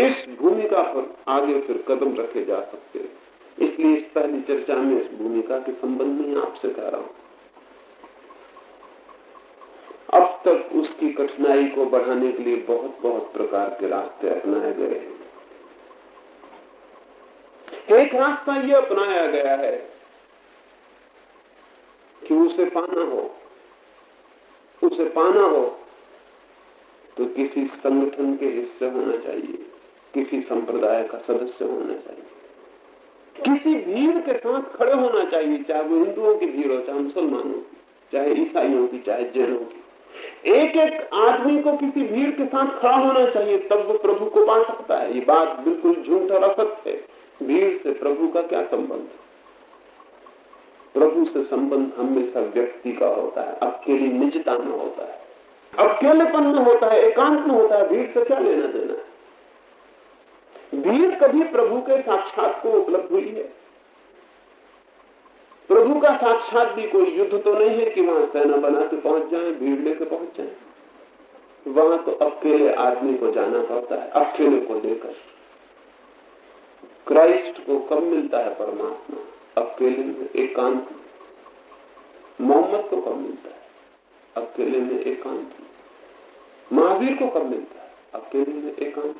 इस भूमिका पर आगे फिर कदम रखे जा सकते हैं। इसलिए इस पहली चर्चा में इस भूमिका के संबंध में आपसे कह रहा हूँ अब तक उसकी कठिनाई को बढ़ाने के लिए बहुत बहुत प्रकार के रास्ते अपनाए गए हैं। एक रास्ता यह अपनाया गया है कि उसे पाना हो, उसे पाना हो तो किसी संगठन के हिस्से होना चाहिए, किसी संप्रदाय का सदस्य होना चाहिए। किसी भीड़ के साथ खड़े होना चाहिए, चाहे वो हिंदुओं की भीड़ हो, चाहे मुसलमानों की, चाहे ईसाइयों की, चाहे जैनों की। एक एक आदमी को किसी भीड़ के साथ खड़ा होना चाहिए, तब वो प्रभु को पा सकता है। ये बात बिल्कुल झूठ और असत्य है। भीड़ से प्रभु का क्या संबंध? प्रभु से संबंध हमेशा व्यक्ति का होता है, अकेली निजता में होता है। अकेलेपन में होता है, एकांत में होता है भीड़ से क्या लेना देना है? भीड़ कभी प्रभु के साक्षात को उपलब्ध हुई है। प्रभु का साक्षात भी कोई युद्ध तो नहीं है कि वहाँ सेना बना के पहुँच जाए, भीड़ लेके पहुँच जाए। वहाँ तो अकेले आदमी को जाना पड़ता है, अकेले को लेकर। क्राइस्ट को कब मिलता है परमात्मा? अकेले में एकांत। मोहम्मद को कब मिलता है? अकेले में एकांत। महावीर को कब मिलता है? अकेले में एकांत।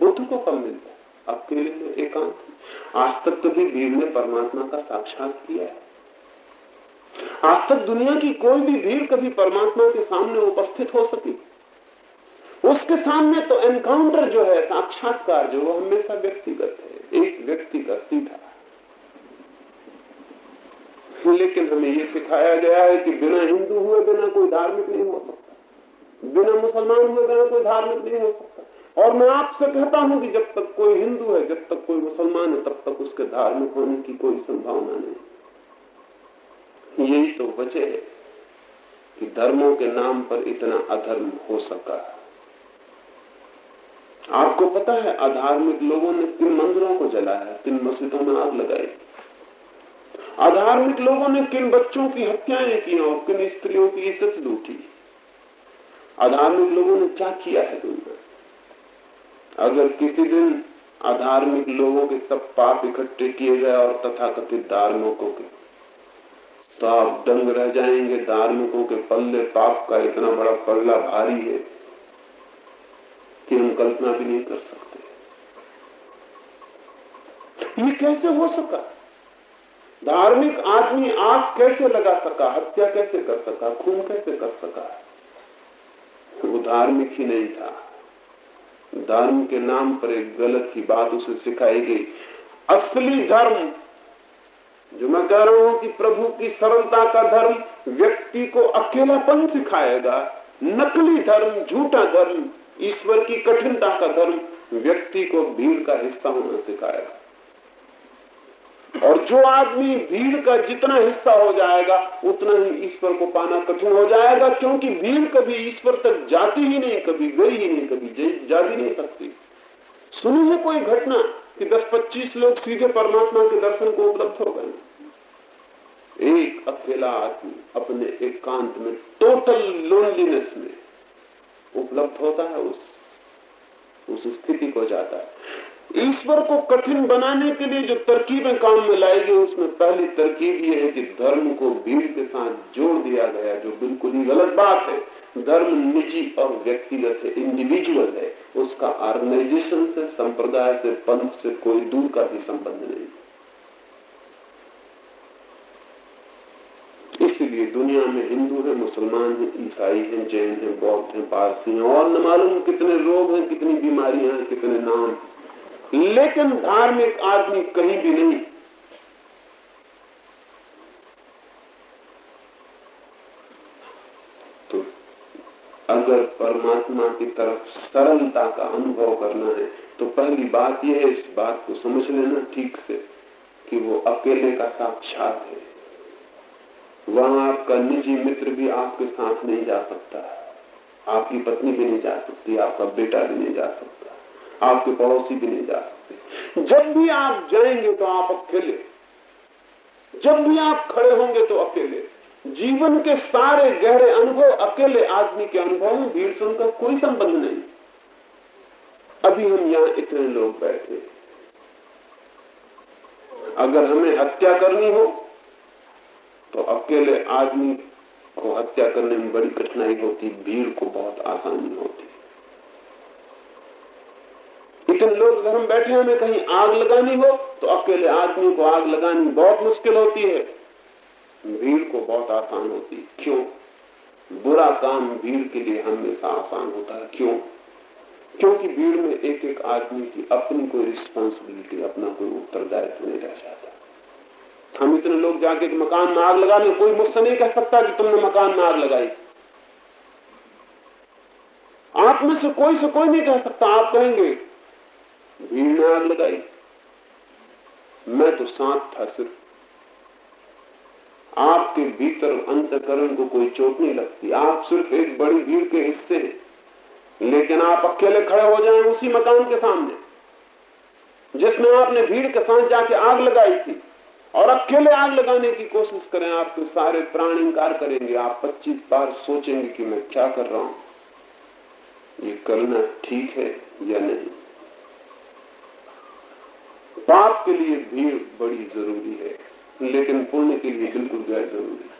बुद्ध को कब मिलता है? अकेले में एकांत आज तक तो भी भीड़ ने परमात्मा का साक्षात किया है। आज तक दुनिया की कोई भी भीड़ कभी परमात्मा के सामने उपस्थित हो सकी। उसके सामने तो एनकाउंटर जो है, साक्षात्कार जो, वो हमेशा व्यक्तिगत है। एक व्यक्ति का सीधा। लेकिन हमें ये सिखाया गया है कि बिना हिंदू हुए, बिना कोई धार्मिक नहीं हो सकता। बिना मुसलमान हुए, बिना कोई धार्मिक नहीं हो सकता। और मैं आपसे कहता हूँ कि जब तक कोई हिंदू है, जब तक कोई मुसलमान है, तब तक उसके धार्मिक होने की कोई संभावना नहीं। यही तो वजह है कि धर्मों के नाम पर इतना अधर्म हो सका आपको पता है, अधार्मिक लोगों ने किन मंदिरों को जलाया किन मस्जिदों में आग लगाई अधार्मिक लोगों ने किन बच्चों की हत्याएँ की और किन स्त्रियों की इज़्ज़त लूटी अधार्मिक लोगों ने क्या किया है दुनिया अगर किसी दिन अधार्मिक लोगों के सब पाप इकट्ठे किए गए और तथाकथित धार्मिकों के तो आप दंग रह जाएँगे, धार्मिकों के पल्ले पाप का इतना बड़ा पल्ला भारी है कि हम कल्पना भी नहीं कर सकते। ये कैसे हो सका? धार्मिक आदमी आग कैसे लगा सका? हत्या कैसे कर सका? खून कैसे कर सका? वो धार्मिक ही नहीं था। धर्म के नाम पर एक गलत की बात उसे सिखाई गई। असली धर्म, जो मैं कह रहा हूँ कि प्रभु की सरलता का धर्म व्यक्ति को अकेलापन सिखाएगा। नकली धर्म, झूठा धर्म, ईश्वर की कठिनता का धर्म व्यक्ति को भीड़ का हिस्सा होना सिखाएगा। और जो आदमी भीड़ का जितना हिस्सा हो जाएगा, उतना ही ईश्वर को पाना कठिन हो जाएगा, क्योंकि भीड़ कभी ईश्वर तक जाती ही नहीं, कभी गई ही नहीं, कभी जा भी नहीं सकती। सुनी है कोई घटना कि 10-25 लोग सीधे परमात्मा के दर्शन को उपलब्ध हो गए? एक अकेला आदमी अपने एकांत में टोटल लोनलीनेस में उपलब्ध होता है उस उस स्थिति को जाता है। ईश्वर को कठिन बनाने के लिए जो तरकीबें काम में लाई गई उसमें पहली तरकीब ये है कि धर्म को भीड़ के साथ जोड़ दिया गया, जो बिल्कुल ही गलत बात है। धर्म निजी और व्यक्तिगत है इंडिविजुअल है। उसका ऑर्गेनाइजेशन से, संप्रदाय से, पंथ से कोई दूर का भी संबंध नहीं। इसलिए दुनिया में हिंदू है, मुसलमान है, ईसाई है, जैन है, बौद्ध है, पारसी है, और न मालूम कितने रोग हैं, कितनी बीमारियाँ हैं, कितने नाम हैं। लेकिन धार्मिक आदमी कहीं भी नहीं। तो अगर परमात्मा की तरफ़ सरलता का अनुभव करना है तो पहली बात यह है, इस बात को समझ लेना ठीक से कि वो अकेले का साक्षात है। वहाँ आपका निजी मित्र भी आपके साथ नहीं जा सकता। आपकी पत्नी भी नहीं जा सकती, आपका बेटा भी नहीं जा सकता। आपके पड़ोसी भी नहीं जा सकते जब भी आप जाएँगे तो आप अकेले। जब भी आप खड़े होंगे तो अकेले। जीवन के सारे गहरे अनुभव अकेले आदमी के अनुभव में भीड़ से उनका कोई संबंध नहीं। अभी हम यहाँ इतने लोग बैठे। अगर हमें हत्या करनी हो तो अकेले आदमी को हत्या करने में बड़ी कठिनाई होती, भीड़ को बहुत आसानी होती। इतने लोग हम बैठे हमें कहीं आग लगानी हो तो अकेले आदमी को आग लगानी बहुत मुश्किल होती है। भीड़ को बहुत आसान होती है। क्यों? बुरा काम भीड़ के लिए हमेशा आसान होता है। क्यों? क्योंकि भीड़ में एक एक आदमी की अपनी कोई रिस्पॉन्सिबिलिटी अपना कोई उत्तरदायित्व नहीं रह जाता। हम इतने लोग जाके मकान में आग लगा कोई मुझसे नहीं कह सकता कि तुमने मकान में आग लगाई। आप में से कोई से कोई नहीं कह सकता। आप कहेंगे भीड़ में आग लगाई। मैं तो साथ था सिर्फ़। आपके भीतर अंतकरण को कोई चोट नहीं लगती। आप सिर्फ़ एक बड़ी भीड़ के हिस्से हैं। लेकिन आप अकेले खड़े हो जाएँ उसी मकान के सामने, जिसमें आपने भीड़ के साथ जाके आग लगाई थी। और अकेले आग लगाने की कोशिश करें आपके सारे प्राण इंकार करेंगे। आप 25 बार सोचेंगे कि मैं क्या कर रहा हूँ। ये करना ठीक है या नहीं? पाप के लिए भीड़ बड़ी ज़रूरी है, लेकिन पुण्य के लिए बिल्कुल गैर ज़रूरी। है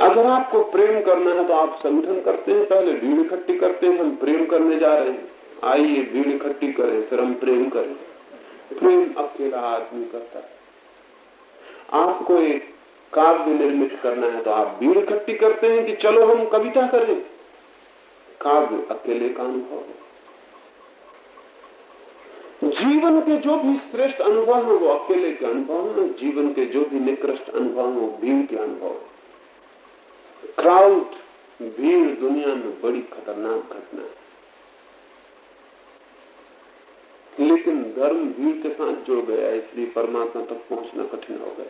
अगर आपको प्रेम करना है तो आप संगठन करते हैं, पहले भीड़ इकट्ठी करते हैं, हम प्रेम करने जा रहे हैं। आइए भीड़ इकट्ठी करें, फिर हम प्रेम करें। प्रेम अकेला आदमी करता है। आपको एक काव्य निर्मित करना है तो आप भीड़ इकट्ठी करते हैं कि चलो हम कविता करें। काव्य अकेले का अनुभव है। जीवन के जो भी श्रेष्ठ अनुभव है, वो अकेले के अनुभव है जीवन के जो भी निकृष्ट अनुभव है, वो भीड़ के अनुभव क्राउड, भीड़ दुनिया में बड़ी खतरनाक घटना है। लेकिन धर्म भीड़ के साथ जुड़ गया इसलिए परमात्मा तक पहुँचना कठिन हो गया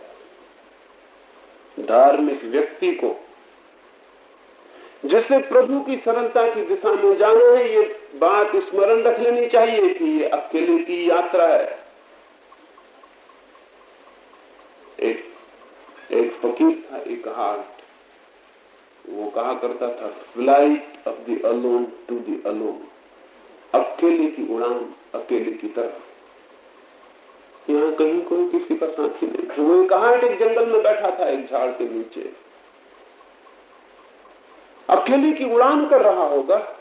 धार्मिक व्यक्ति को जिसे प्रभु की सरलता की दिशा में जाना है, ये बात स्मरण रख लेनी चाहिए कि ये अकेले की यात्रा है। एक एक फकीर था, एक हार्ट। वो कहा करता था flight of the alone to the alone अकेले की उड़ान, अकेले की तरफ़। यहाँ कहीं कोई किसी का साथी नहीं वो एक हार्ट एक जंगल में बैठा था, एक झाड़ के नीचे। अकेले की उड़ान कर रहा होगा।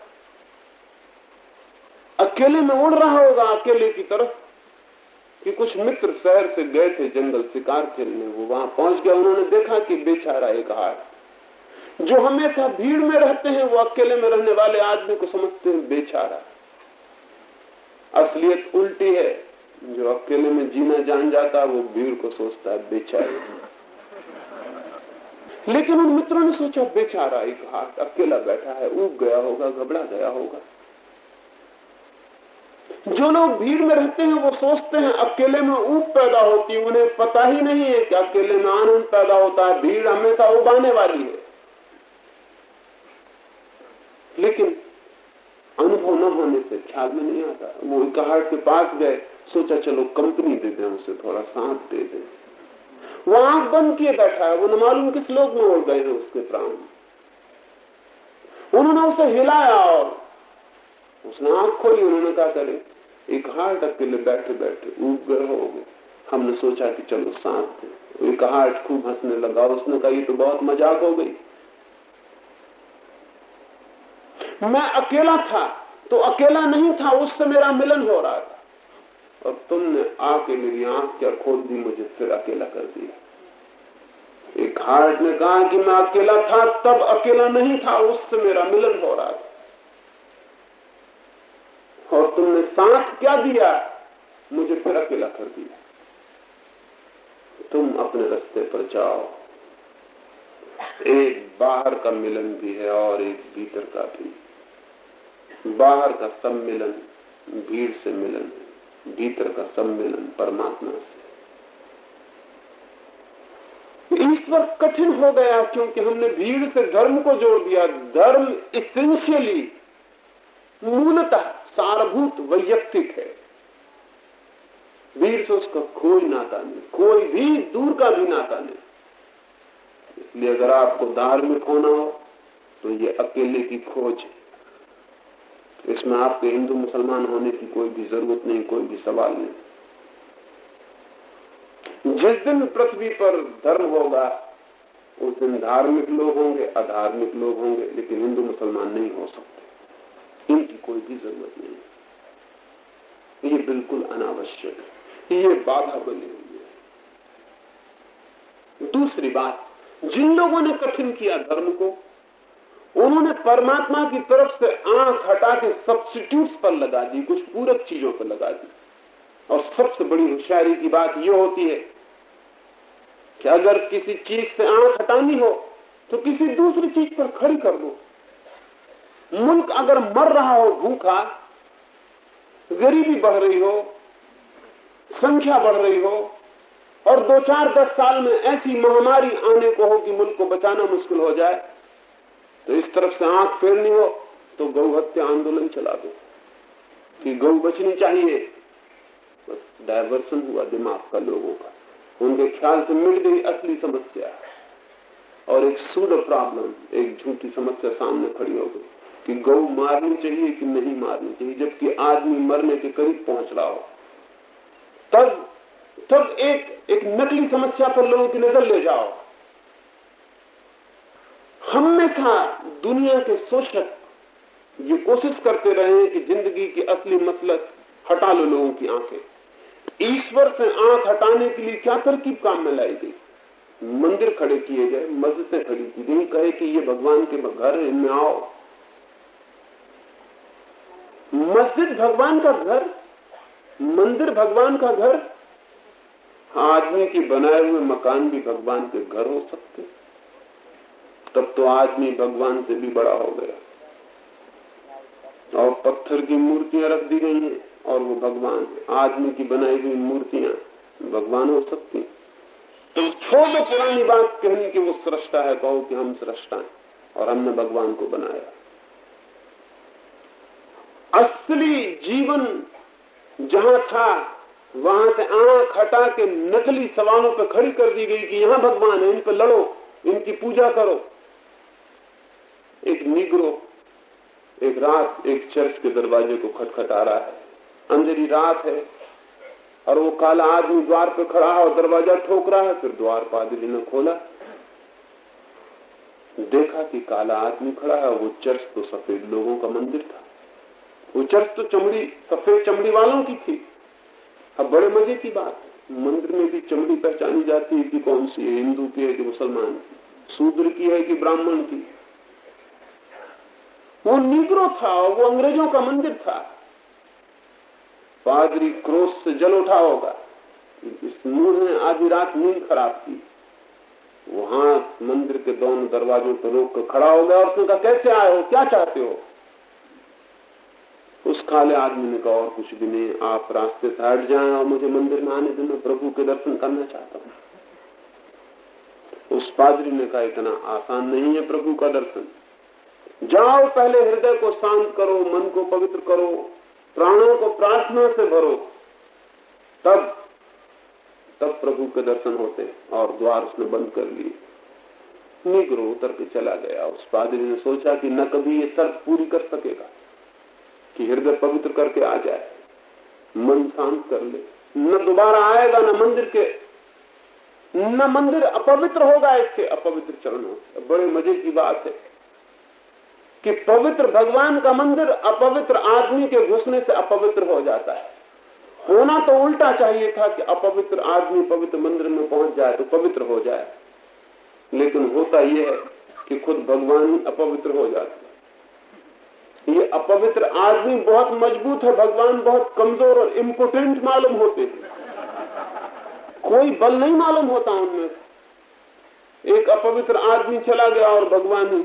अकेले में उड़ रहा होगा अकेले की तरफ़ कि कुछ मित्र शहर से गए थे, जंगल शिकार खेलने। वो वहाँ पहुँच गया। उन्होंने देखा कि बेचारा एक हार। जो हमेशा भीड़ में रहते हैं, वो अकेले में रहने वाले आदमी को समझते हैं, बेचारा। असलियत उल्टी है। जो अकेले में जीना जान जाता है वो भीड़ को सोचता है, बेचारे। लेकिन उन मित्रों ने सोचा, बेचारा एक हाथ अकेला बैठा है उग गया होगा, घबरा गया होगा। जो लोग भीड़ में रहते हैं, वो सोचते हैं, अकेले में ऊप पैदा होती है उन्हें पता ही नहीं है कि अकेले में आनंद पैदा होता है, भीड़ हमेशा उबाने वाली है। लेकिन अनुभव न होने से ख्याल में नहीं आता। वो इकहाट के पास गए, सोचा, चलो, कंपनी दे दें उसे, थोड़ा साथ दे दें। वो आँख बंद किए बैठा है, वो न मालूम किस लोग में उड़ गए हैं उसके प्राण। उन्होंने उसे हिलाया और उसने आँख खोली, उन्होंने कहा करे एक हार्ट अकेले बैठे बैठे उग गए हो गए। हमने सोचा कि चलो साथ दे। एक हार्ट खूब हंसने लगा, उसने कहा, ये तो बहुत मज़ाक हो गई। मैं अकेला था तो अकेला नहीं था, उससे मेरा मिलन हो रहा था। और तुमने आके मेरी आँख क्या खोल दी मुझे फिर अकेला कर दिया। एक हार्ट ने कहा कि मैं अकेला था, तब अकेला नहीं था, उससे मेरा मिलन हो रहा था। और तुमने साथ क्या दिया? मुझे फिर अकेला कर दिया। तुम अपने रास्ते पर जाओ। एक बाहर का मिलन भी है और एक भीतर का भी। बाहर का सम्मिलन, भीड़ से मिलन भीतर का सम्मेलन परमात्मा से। ईश्वर कठिन हो गया क्योंकि हमने भीड़ से धर्म को जोड़ दिया। धर्म इसेंशियली मूलतः सारभूत, वैयक्तिक है। वीर से उसका कोई नाता नहीं, कोई भी दूर का भी नाता नहीं। इसलिए अगर आपको धार्मिक होना हो तो ये अकेले की खोज है। इसमें आपके हिंदू मुसलमान होने की कोई भी ज़रूरत नहीं, कोई भी सवाल नहीं। जिस दिन पृथ्वी पर धर्म होगा, उस दिन धार्मिक लोग होंगे, अधार्मिक लोग होंगे, लेकिन हिंदू मुसलमान नहीं हो सकते। इनकी कोई भी ज़रूरत नहीं। ये बिल्कुल अनावश्यक है। ये बाधा बनी हुई है। दूसरी बात, जिन लोगों ने कठिन किया धर्म को उन्होंने परमात्मा की तरफ़ से आँख हटा के सब्सिट्यूट्स पर लगा दी, कुछ पूरक चीज़ों पर लगा दी। और सबसे बड़ी होशियारी की बात यह होती है कि अगर किसी चीज़ से आँख हटानी हो तो किसी दूसरी चीज़ पर खड़ी कर दो। मुल्क अगर मर रहा हो भूखा, गरीबी बढ़ रही हो, संख्या बढ़ रही हो, और दो चार दस साल में ऐसी महामारी आने को हो कि मुल्क को बचाना मुश्किल हो जाए तो इस तरफ़ से आँख फेरनी हो तो गौ हत्या आंदोलन चला दो। कि गौ बचनी चाहिए, बस डायवर्सन हुआ दिमाग का लोगों का। उनके ख्याल से मिट गई असली समस्या। और एक सूड प्रॉब्लम एक झूठी समस्या सामने खड़ी हो गई। कि गौ मारनी चाहिए कि नहीं मारनी चाहिए, जबकि आदमी मरने के करीब पहुँच रहा हो। तब तब एक एक नकली समस्या पर लोगों की नज़र ले जाओ। हमेशा दुनिया के शोषक ये कोशिश करते रहे कि ज़िंदगी की असली मसलत हटा लो लोगों की आँखें। ईश्वर से आँख हटाने के लिए क्या तरकीब काम में लाई गई? मंदिर खड़े किए गए, मस्जिदें खड़ी की गई, कहे कि ये भगवान के घर है, इनमें आओ। मस्जिद भगवान का घर, मंदिर भगवान का घर, आदमी के बनाए हुए मकान भी भगवान के घर हो सकते। तब तो आदमी भगवान से भी बड़ा हो गया। और पत्थर की मूर्तियाँ रख दी गई हैं, और वो भगवान, आदमी की बनाई हुई मूर्तियाँ भगवान हो सकती तो छोड़ पुरानी बात कहनी कि, वो सृष्टा है, कहो कि हम सृष्टा हैं, और हमने भगवान को बनाया। असली जीवन जहाँ था, वहाँ से आँख हटा के नकली सवालों पर खड़ी कर दी गई कि यहाँ भगवान है, इन पर लड़ो, इनकी पूजा करो। एक निग्रो एक रात एक चर्च के दरवाजे को खटखटा रहा है। अंधेरी रात है और वो काला आदमी द्वार पे खड़ा है और दरवाज़ा ठोक रहा है, फिर द्वार पादरी ने खोला। देखा कि काला आदमी खड़ा है वो चर्च तो सफ़ेद लोगों का मंदिर था। वो चर्च तो चमड़ी, सफ़ेद चमड़ी वालों की थी। अब बड़े मज़े की बात, मंदिर में भी चमड़ी पहचानी जाती है कि कौन सी है हिंदू की है कि मुसलमान शूद्र की है कि ब्राह्मण की। वो निग्रो था और वो अंग्रेज़ों का मंदिर था। पादरी क्रोध से जल उठा होगा। इस मूढ़ ने आधी रात नींद खराब की। वहाँ मंदिर के दोनों दरवाजों पर रोक खड़ा हो गया और उसने कहा, कैसे आए हो? क्या चाहते हो? उस काले आदमी ने कहा, और कुछ भी नहीं, आप रास्ते से हट जाए और मुझे मंदिर में आने देना, प्रभु के दर्शन करना चाहता हूँ। उस पादरी ने कहा, इतना आसान नहीं है प्रभु का दर्शन। जाओ पहले हृदय को शांत करो, मन को पवित्र करो, प्राणों को प्रार्थना से भरो। तब तब प्रभु के दर्शन होते और द्वार उसने बंद कर लिए। निग्रो उतर के चला गया। उस पादरी ने सोचा कि न कभी ये शर्त पूरी कर सकेगा, कि हृदय पवित्र करके आ जाए। मन शांत कर ले। न दोबारा आएगा, न मंदिर के, न मंदिर अपवित्र होगा इसके। अपवित्र चरणों से बड़े मज़े की बात है। कि पवित्र भगवान का मंदिर अपवित्र आदमी के घुसने से अपवित्र हो जाता है। होना तो उल्टा चाहिए था कि अपवित्र आदमी पवित्र मंदिर में पहुँच जाए तो पवित्र हो जाए। लेकिन होता यह है कि खुद भगवान ही अपवित्र हो जाते हैं। ये अपवित्र आदमी बहुत मज़बूत है, भगवान बहुत कमज़ोर और इम्पोर्टेंट मालूम होते हैं। कोई बल नहीं मालूम होता उनमें एक अपवित्र आदमी चला गया और भगवान ही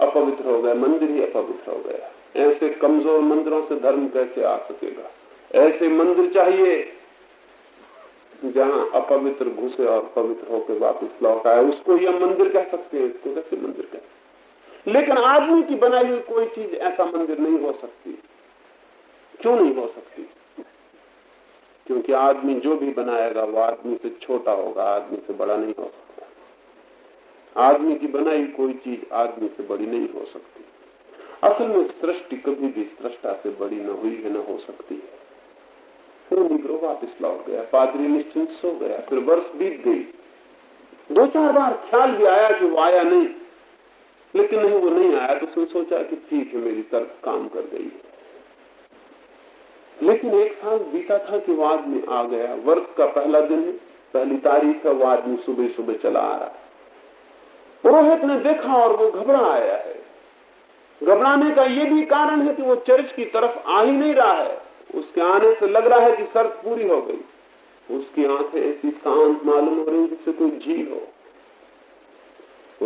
अपवित्र हो गया, मंदिर ही अपवित्र हो गया। ऐसे कमज़ोर मंदिरों से धर्म कैसे आ सकेगा? ऐसे मंदिर चाहिए जहाँ अपवित्र घुसे और पवित्र होकर वापस लौट आए। उसको यह मंदिर कह सकते हैं, इसको कैसे मंदिर कह? लेकिन आदमी की बनाई हुई कोई चीज़ ऐसा मंदिर नहीं हो सकती। क्यों नहीं हो सकती? क्योंकि आदमी जो भी बनाएगा, वो आदमी से छोटा होगा, आदमी से बड़ा नहीं हो सकता। आदमी की बनाई कोई चीज़ आदमी से बड़ी नहीं हो सकती। असल में सृष्टि कभी भी सृष्टा से बड़ी न हुई है, न हो सकती है। फिर निग्रो वापिस लौट गया, पादरी निश्चिंत सो गया, फिर वर्ष बीत गई। दो चार बार ख्याल भी आया कि वो आया नहीं। लेकिन नहीं, वो नहीं आया तो उसने सोचा कि ठीक है, मेरी तर्क काम कर गई लेकिन एक साल बीता था कि वो आदमी आ गया। वर्ष का पहला दिन, पहली तारीख है वो आदमी सुबह सुबह चला आ रहा पुरोहित ने देखा और वो घबरा आया है। घबराने का ये भी कारण है कि वो चर्च की तरफ़ आ ही नहीं रहा है। उसके आने से लग रहा है कि शर्त पूरी हो गई। उसकी आँखें ऐसी शांत, मालूम हो रही जैसे कोई झील हो।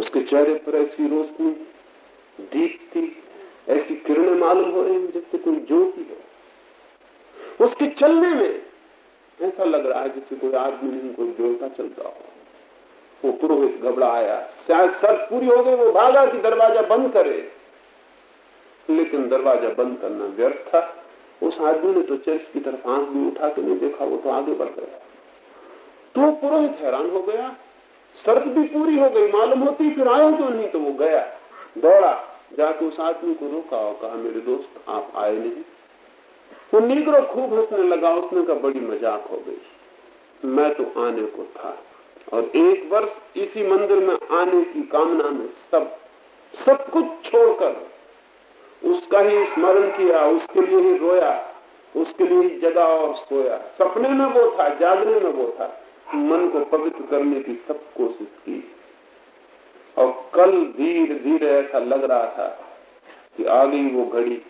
उसके चेहरे पर ऐसी रोशनी दीपती, ऐसी किरणें मालूम हो रही जैसे कोई ज्योति हो। उसके चलने में ऐसा लग रहा है जैसे कोई आदमी नहीं, कोई देवता चलता हो। वो पुरोहित घबरा आया शायद शर्त पूरी हो गई, वो भागा कि दरवाज़ा बंद करे। लेकिन दरवाज़ा बंद करना व्यर्थ था। उस आदमी ने तो चर्च की तरफ़ आँख भी उठा के नहीं देखा, वो तो आगे बढ़ गया। तो पुरोहित हैरान हो गया। शर्त भी पूरी हो गई, मालूम होती फिर आया क्यों नहीं तो वो गया। दौड़ा, जाके उस आदमी को रोका और कहा, मेरे दोस्त, आप आए नहीं। वो निगरो खूब हंसने लगा, उसने कहा, बड़ी मज़ाक हो गई। मैं तो आने को था। और एक वर्ष इसी मंदिर में आने की कामना में सब सब कुछ छोड़कर उसका ही स्मरण किया, उसके लिए ही रोया, उसके लिए ही जगा और सोया। सपने में वो था, जागने में वो था। मन को पवित्र करने की सब कोशिश की। और कल धीरे धीरे ऐसा लग रहा था कि आ गई वो घड़ी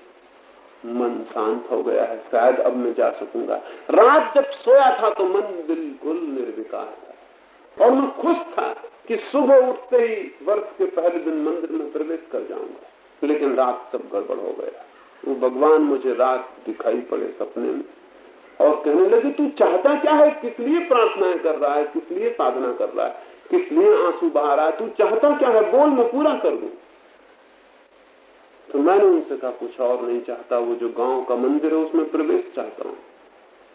मन शांत हो गया है। शायद अब मैं जा सकूँगा। रात जब सोया था तो मन बिल्कुल निर्विकार था। और मैं खुश था कि सुबह उठते ही वर्ष के पहले दिन मंदिर में प्रवेश कर जाऊँगा। लेकिन रात सब गड़बड़ हो गया। वो भगवान मुझे रात दिखाई पड़े सपने में और कहने लगे, तू चाहता क्या है? किस लिए प्रार्थनाएँ कर रहा है? किस लिए साधना कर रहा है? किस लिए आँसू बहा रहा है? तू चाहता क्या है? बोल, मैं पूरा कर दू। तो मैंने उनसे कहा, कुछ और नहीं चाहता। वो जो गाँव का मंदिर है, उसमें प्रवेश चाहता हूँ।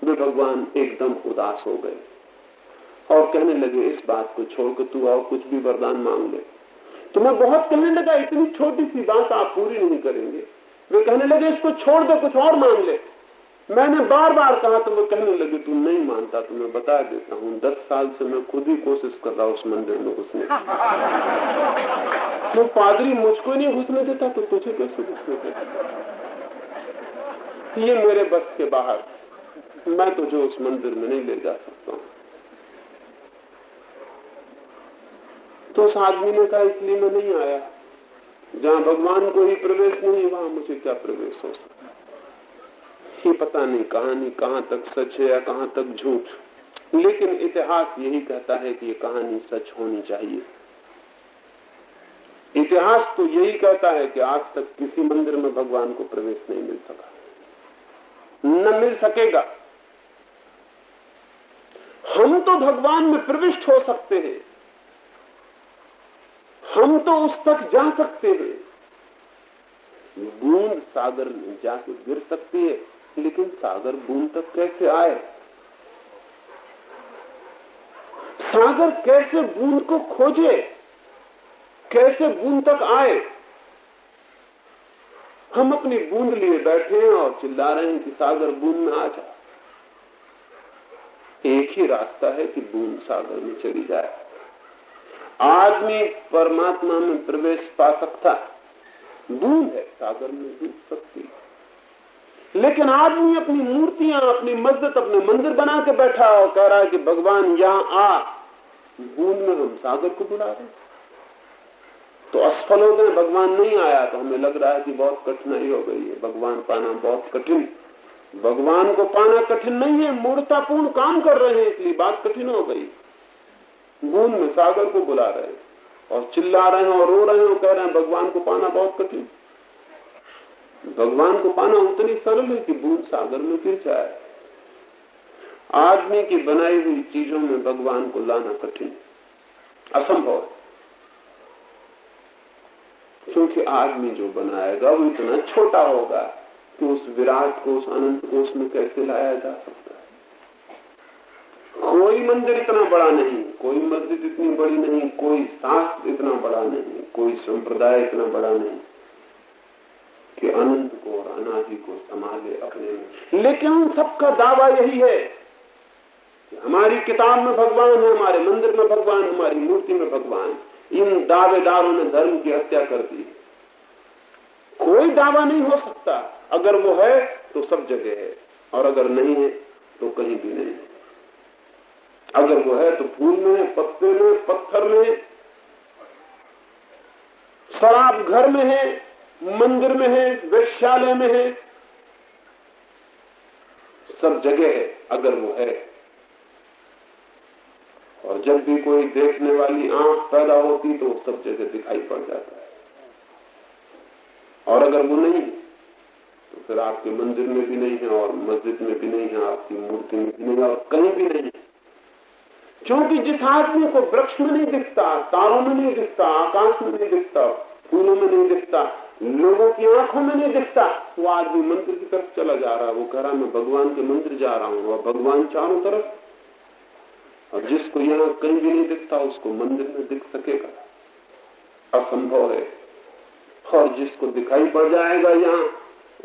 वे भगवान एकदम उदास हो गए। और कहने लगे, इस बात को छोड़कर तू और कुछ भी वरदान मांग ले तो मैं बहुत कहने लगा, इतनी छोटी सी बात आप पूरी नहीं करेंगे। वे कहने लगे, इसको छोड़ दो, कुछ और मांग ले। मैंने बार बार कहा तो वो कहने लगे, तू नहीं मानता तो मैं बता देता हूँ, दस साल से मैं खुद ही कोशिश कर रहा हूँ उस मंदिर में घुसने तो पादरी, मुझको नहीं घुसने देता तो तुझे कैसे घुसने देता? ये मेरे बस के बाहर। मैं तुझे उस मंदिर में नहीं ले जा सकता हूँ। तो उस आदमी ने कहा इसलिए मैं नहीं आया। जहाँ भगवान को ही प्रवेश नहीं वहाँ मुझे क्या प्रवेश हो सकता? ये पता नहीं कहानी कहाँ तक सच है या कहाँ तक झूठ। लेकिन इतिहास यही कहता है कि ये कहानी सच होनी चाहिए। इतिहास तो यही कहता है कि आज तक किसी मंदिर में भगवान को प्रवेश नहीं मिल सका। न मिल सकेगा। हम तो भगवान में प्रविष्ट हो सकते हैं। हम तो उस तक जा सकते हैं। बूंद सागर में जाके गिर सकती है, लेकिन सागर बूंद तक कैसे आए? सागर कैसे बूंद को खोजे? कैसे बूंद तक आए? हम अपनी बूंद लिए बैठे हैं और चिल्ला रहे हैं कि सागर बूंद में आ जा। एक ही रास्ता है कि बूंद सागर में चली जाए। आदमी परमात्मा में प्रवेश पा सकता। है बूंद है, सागर में डूब सकती। लेकिन आदमी अपनी मूर्तियाँ, अपनी मस्जिद, अपने मंदिर बना के बैठा और कह रहा है कि भगवान, यहाँ आ। बूंद में हम सागर को बुला रहे तो असफल हो गए भगवान नहीं आया तो हमें लग रहा है कि बहुत कठिनाई हो गई है। भगवान पाना बहुत कठिन। भगवान को पाना कठिन नहीं है, मूर्तापूर्ण काम कर रहे हैं, इसलिए बात कठिन हो गई। बूंद में सागर को बुला रहे हैं। और चिल्ला रहे हैं और रो रहे हैं और कह रहे हैं, भगवान को पाना बहुत कठिन भगवान को पाना उतनी सरल है कि बूंद सागर में गिर जाए। आदमी की बनाई हुई चीज़ों में भगवान को लाना कठिन असंभव क्योंकि आदमी जो बनाएगा वो इतना छोटा होगा कि उस विराट को, उस अनंत को उसमें कैसे लाया जा सकता कोई मंदिर इतना बड़ा नहीं, कोई मस्जिद इतनी बड़ी नहीं, कोई शास्त्र इतना बड़ा नहीं, कोई संप्रदाय इतना बड़ा नहीं कि अनंत को और अनादि को संभाले अपने में। लेकिन उन सबका दावा यही है कि हमारी किताब में भगवान है, हमारे मंदिर में भगवान हमारी मूर्ति में भगवान इन दावेदारों ने धर्म की हत्या कर दी। कोई दावा नहीं हो सकता। अगर वो है तो सब जगह है। और अगर नहीं है तो कहीं भी नहीं। अगर वो है तो फूल में, पत्ते में, पत्थर में। शराब घर में है, मंदिर में है, वैश्यालय में है। सब जगह है, अगर वो है। और जब भी कोई देखने वाली आँख पैदा होती तो सब जगह दिखाई पड़ जाता है। और अगर वो नहीं तो फिर आपके मंदिर में भी नहीं है और मस्जिद में भी नहीं है, आपकी मूर्ति में भी नहीं है और कहीं भी नहीं है। क्योंकि जिस आदमी को वृक्ष में नहीं दिखता, तारों में नहीं दिखता, आकाश में नहीं दिखता, फूलों में नहीं दिखता, लोगों की आँखों में नहीं दिखता वो आदमी मंदिर की तरफ़ चला जा रहा है। वो कह रहा मैं भगवान के मंदिर जा रहा हूँ, और भगवान चारों तरफ़ और जिसको यहाँ कहीं भी नहीं दिखता, उसको मंदिर में दिख सकेगा। असंभव है। और जिसको दिखाई पड़ जाएगा यहाँ,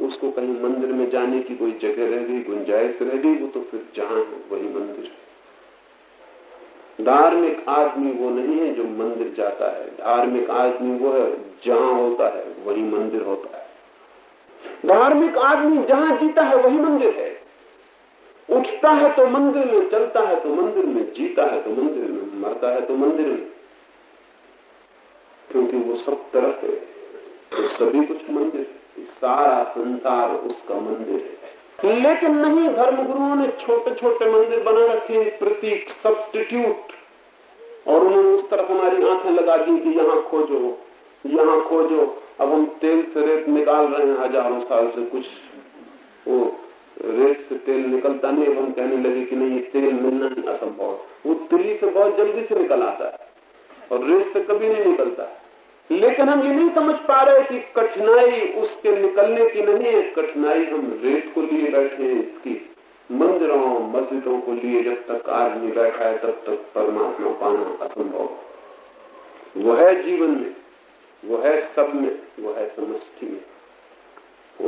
उसको कहीं मंदिर में जाने की कोई जगह रह गई, गुंजाइश रह गई, वो तो फिर जहाँ वही मंदिर। है धार्मिक आदमी वो नहीं है जो मंदिर जाता है। धार्मिक आदमी वो है, जहाँ होता है, वही मंदिर होता है। धार्मिक आदमी जहाँ जीता है, वही मंदिर है। उठता है तो मंदिर में, चलता है तो मंदिर में, जीता है तो मंदिर में, मरता है तो मंदिर में। क्योंकि वो सब तरफ़ है तो सभी कुछ मंदिर सारा संसार उसका मंदिर है। लेकिन नहीं, धर्मगुरुओं ने छोटे छोटे मंदिर बना रखे हैं, प्रतीक सब्सटीट्यूट और उन्होंने उस तरफ़ हमारी आँखें लगा दी कि यहाँ खोजो यहाँ खोजो। अब हम तेल से रेत निकाल रहे हैं, हज़ारों साल से कुछ वो रेत से तेल निकलता नहीं, अब हम कहने लगे कि नहीं तेल मिलना ही असंभव वो तिली से बहुत जल्दी से निकल आता है और रेत से कभी नहीं निकलता। लेकिन हम ये नहीं समझ पा रहे कि कठिनाई उसके निकलने की नहीं है। कठिनाई हम रेत को लिए बैठे हैं, इसकी मंदिरों, मस्जिदों को लिए जब तक आदमी बैठा है, तब तक परमात्मा पाना असंभव वो है जीवन में, वो है सब में, वो है समष्टि में।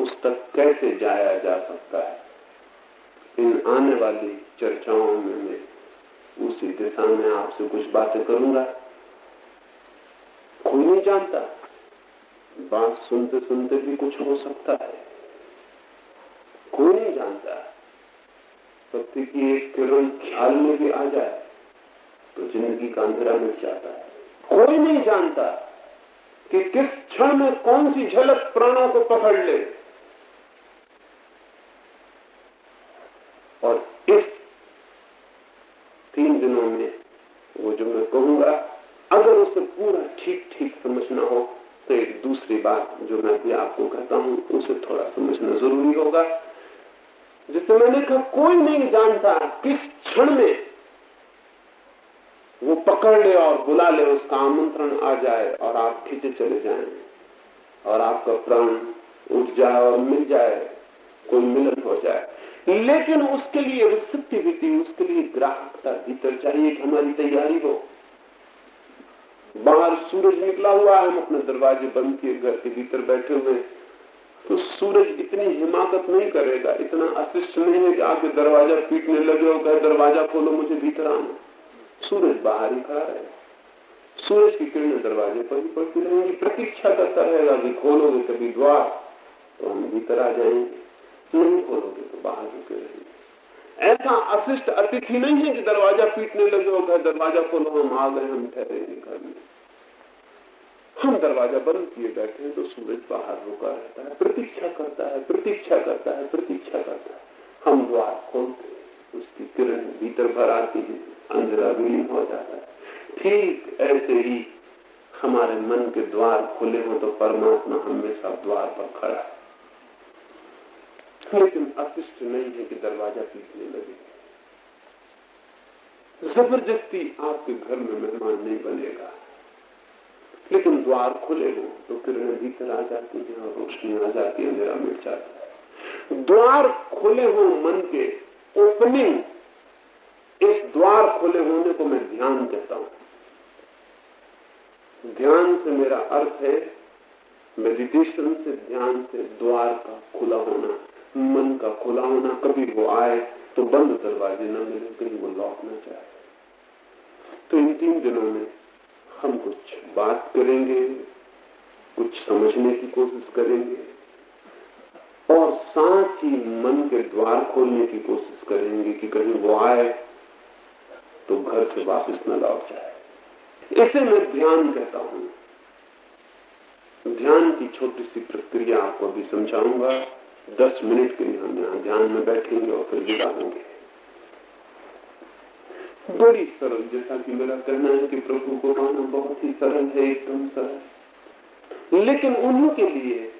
उस तक कैसे जाया जा सकता है? इन आने वाली चर्चाओं में मैं उसी दिशा में आपसे कुछ बातें करूँगा। कोई नहीं जानता। बात सुनते सुनते भी कुछ हो सकता है। कोई नहीं जानता। सत्य की एक किरण ख्याल में भी आ जाए तो ज़िंदगी का अंधेरा मिल जाता है। कोई नहीं जानता कि किस क्षण में कौन सी झलक प्राणों को पकड़ ले और इस तीन दिनों में वो जो मैं कहूँगा अगर उसे पूरा ठीक ठीक समझना हो तो एक दूसरी बात जो मैं भी आपको कहता हूँ, उसे थोड़ा समझना ज़रूरी होगा। जिसे मैंने कहा, कोई नहीं जानता किस क्षण में वो पकड़ ले और बुला ले, उसका आमंत्रण आ जाए और आप खींचे चले जाए और आपका प्राण उठ जाए और मिल जाए, कोई मिलन हो जाए। लेकिन उसके लिए रिसेप्टिविटी, उसके लिए ग्राहकता भीतर चाहिए कि हमारी तैयारी हो। बाहर सूरज निकला हुआ है, हम अपने दरवाजे बंद किए, घर के भीतर बैठे हुए तो सूरज इतनी हिमाकत नहीं करेगा, इतना अशिष्ट नहीं है कि आके दरवाज़ा पीटने लगे हो, कहे, दरवाज़ा खोलो, मुझे भीतर आना सूरज बाहर ही खड़ा है। सूरज की किरणें दरवाजे पर ही पड़ती रहेंगी। प्रतीक्षा करता रहेगा कि खोलोगे कभी द्वार तो हम भीतर आ जाएँगे। नहीं खोलोगे तो बाहर रुके रहेंगे। ऐसा अशिष्ट अतिथि नहीं है कि दरवाज़ा पीटने लगे हो, घर दरवाज़ा खोलो, हम आ गए हम ठहरेंगे घर में। हम दरवाज़ा बंद किए बैठे हैं तो सूरज बाहर रुका रहता है, प्रतीक्षा करता है, प्रतीक्षा करता है, प्रतीक्षा करता है। हम द्वार खोलते हैं, उसकी किरण भीतर भर आती है, अंधेरा विलीन हो जाता। है ठीक ऐसे ही हमारे मन के द्वार खुले हो तो परमात्मा हमेशा द्वार पर खड़ा है। लेकिन अशिष्ट नहीं है कि दरवाज़ा पीटने लगे ज़बरदस्ती आपके घर में मेहमान नहीं बनेगा लेकिन द्वार खुले हो तो किरणें भीतर आ जाती हैं और रोशनी आ जाती है मेरा मिट जाता है द्वार खुले हो मन के ओपनिंग इस द्वार खुले होने को मैं ध्यान देता हूँ ध्यान से मेरा अर्थ है मेडिटेशन से ध्यान से द्वार का खुला होना मन का खुला होना, कभी वो आए तो बंद दरवाजे न मिले, कहीं वो लौट लौटना चाहे तो इन तीन दिनों में हम कुछ बात करेंगे, कुछ समझने की कोशिश करेंगे और साथ ही मन के द्वार खोलने की कोशिश करेंगे कि कहीं वो आए तो घर से वापस न लौट जाए। इसे मैं ध्यान कहता हूँ। ध्यान की छोटी सी प्रक्रिया आपको अभी समझाऊँगा। दस मिनट के लिए हम यहाँ ध्यान में बैठेंगे और फिर विदा होंगे बड़ी सरल, जैसा कि मेरा कहना है कि प्रभु को पाना बहुत ही सरल है, एकदम सरल। लेकिन उन्हीं के लिए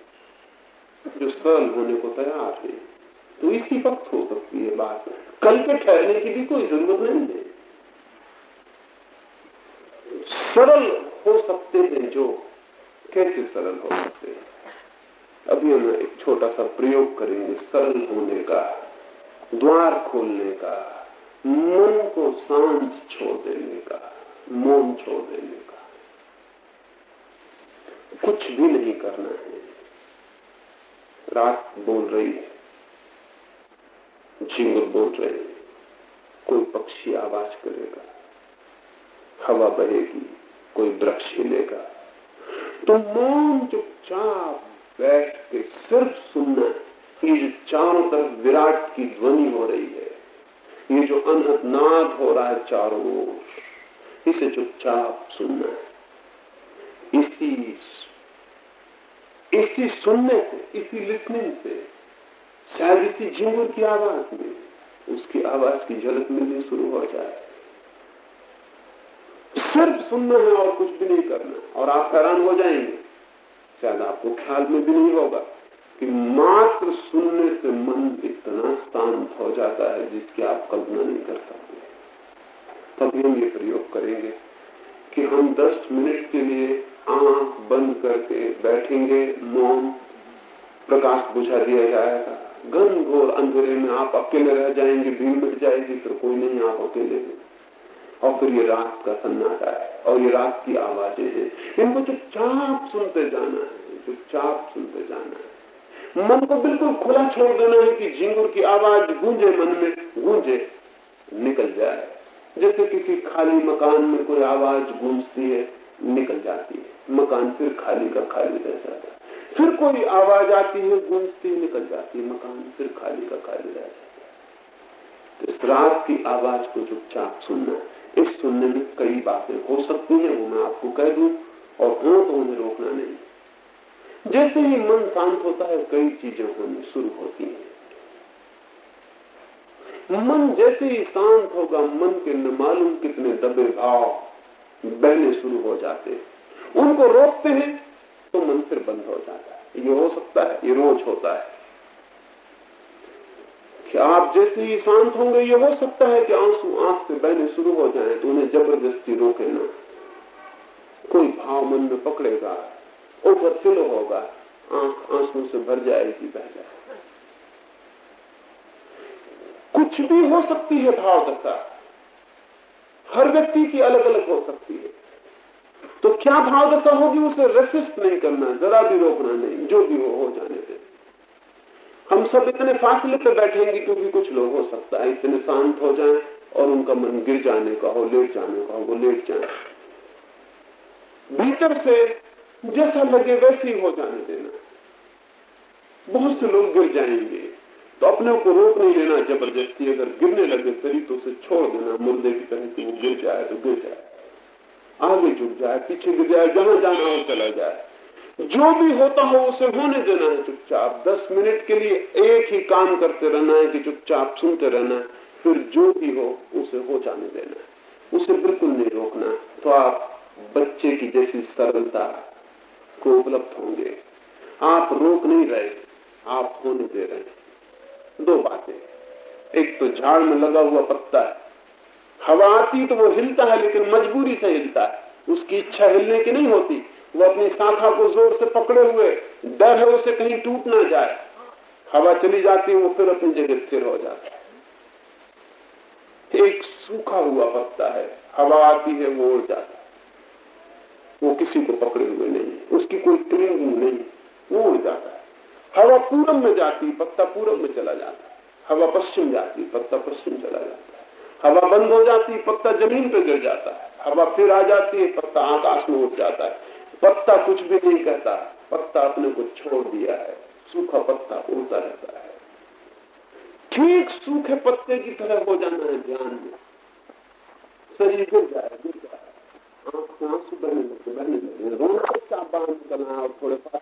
जो सरल होने को तैयार है तो इसी वक्त हो सकती है बात। कल के ठहरने की भी कोई ज़रूरत नहीं है। सरल हो सकते हैं जो, कैसे सरल हो सकते हैं? अभी हम एक छोटा सा प्रयोग करेंगे, सरल होने का, द्वार खोलने का, मन को शांत छोड़ देने का, मौन छोड़ देने का। कुछ भी नहीं करना है। रात बोल रही है, झींगुर बोल रहे कोई पक्षी आवाज़ करेगा, हवा बहेगी, कोई वृक्ष हिलेगा। तो मौन चुपचाप बैठ के सिर्फ़ सुनना ये जो चारों तरफ़ विराट की ध्वनि हो रही है, ये जो अनहद नाद हो रहा है चारों ओर, इसे चुपचाप सुनना है। इसी इसी सुनने से, इसी लिसनिंग से, शायद इसी झिंगुर की आवाज़ में, उसकी आवाज़ की झलक मिलनी शुरू हो जाए। सिर्फ़ सुनना है और कुछ भी नहीं करना, और आप हैरान हो जाएँगे। शायद आपको ख्याल में भी नहीं होगा कि मात्र सुनने से मन इतना शांत हो जाता है जिसकी आप कल्पना नहीं कर सकते। तभी हम ये प्रयोग करेंगे कि हम 10 मिनट के लिए आँख बंद करके बैठेंगे, मौन प्रकाश बुझा दिया जाएगा। घन घोर अंधेरे में आप अकेले रह जाएँगे, भीड़ मिट जाएगी तो कोई नहीं आप अकेले हैं। और फिर ये रात का सन्नाटा है, और ये रात की आवाज़ें हैं। इनको चुपचाप सुनते जाना है चुपचाप सुनते जाना है। मन को बिल्कुल खुला छोड़ देना है कि झिंगुर की आवाज़ गूंजे मन में, गूंजे, निकल जाए। जैसे किसी खाली मकान में कोई आवाज़ गूंजती है, निकल जाती है। मकान फिर खाली का खाली रह जाता है। फिर कोई आवाज़ आती है, गूंजती निकल जाती है। मकान फिर खाली का खाली रह जाता है। तो इस रात की आवाज़ को चुपचाप सुनना इस सुनने में कई बातें हो सकती हैं, वो मैं आपको कह दू, और हो तो उन्हें रोकना नहीं। जैसे ही मन शांत होता है, कई चीज़ें होनी शुरू होती हैं। मन जैसे ही शांत होगा, मन के न मालूम कितने दबे भाव, बहने शुरू हो जाते हैं। उनको रोकते हैं तो मन फिर बंद हो जाता है। ये हो सकता है, ये रोज होता है। कि आप जैसे ही शांत होंगे, ये हो सकता है कि आँसू आँख से बहने शुरू हो जाए तो उन्हें ज़बरदस्ती रोके ना। कोई भाव मन में पकड़ेगा ओवरफिल होगा, आँख आँसू से भर जाएगी बह जाए कुछ भी हो सकती है भाव दशा। हर व्यक्ति की अलग अलग हो सकती है। तो क्या भाव दशा होगी, उसे रेसिस्ट नहीं करना, जरा भी रोकना नहीं, जो भी हो हो जाने दे हम सब इतने फासले पे बैठेंगे, क्योंकि कुछ लोग हो सकता है इतने शांत हो जाएँ और उनका मन गिर जाने का हो, लेट जाने का हो, वो लेट जाए। भीतर से जैसा लगे वैसे ही हो जाने देना। बहुत से लोग गिर जाएँगे। तो अपने को रोक नहीं लेना ज़बरदस्ती। अगर गिरने लगे, शरीर तो उसे छोड़ देना। मुर्दे की तरह कि वो गिर जाए तो गिर जाए। आगे झुक जाए, पीछे गिर जाए, जहाँ जाना हो चला जाए। जो भी होता हो उसे होने देना है चुपचाप। दस मिनट के लिए एक ही काम करते रहना है कि चुपचाप सुनते रहना है। फिर जो भी हो, उसे हो जाने देना है। उसे बिल्कुल नहीं रोकना तो आप बच्चे की जैसी सरलता को उपलब्ध होंगे। आप रोक नहीं रहे, आप होने दे रहे दो बातें। एक तो झाड़ में लगा हुआ पत्ता है। हवा आती तो वो हिलता है, लेकिन मजबूरी से हिलता है। उसकी इच्छा हिलने की नहीं होती। वो अपनी शाखा को ज़ोर से पकड़े हुए, डर है उसे कहीं टूट ना जाए। हवा चली जाती है, वो फिर अपनी जगह स्थिर हो जाता है। एक सूखा हुआ पत्ता है, हवा आती है, वो उड़ जाता है। वो किसी को पकड़े हुए नहीं उसकी कोई ट्रेनिंग नहीं वो उड़ जाता है। हवा पूरब में जाती पत्ता पूरब में चला जाता है। हवा पश्चिम जाती पत्ता पश्चिम चला जाता है। हवा बंद हो जाती पत्ता ज़मीन पर गिर जाता है। हवा फिर आ जाती है, पत्ता आकाश में उठ जाता है। पत्ता कुछ भी नहीं कहता। पत्ता अपने को छोड़ दिया है। सूखा पत्ता उड़ता रहता है। ठीक सूखे पत्ते की तरह हो जाना है ध्यान में। शरीर गिर जाए गिर जाए। आँख आँसू बहने लगे बहने लगे रोना चाप बाँध करना, और थोड़े फासले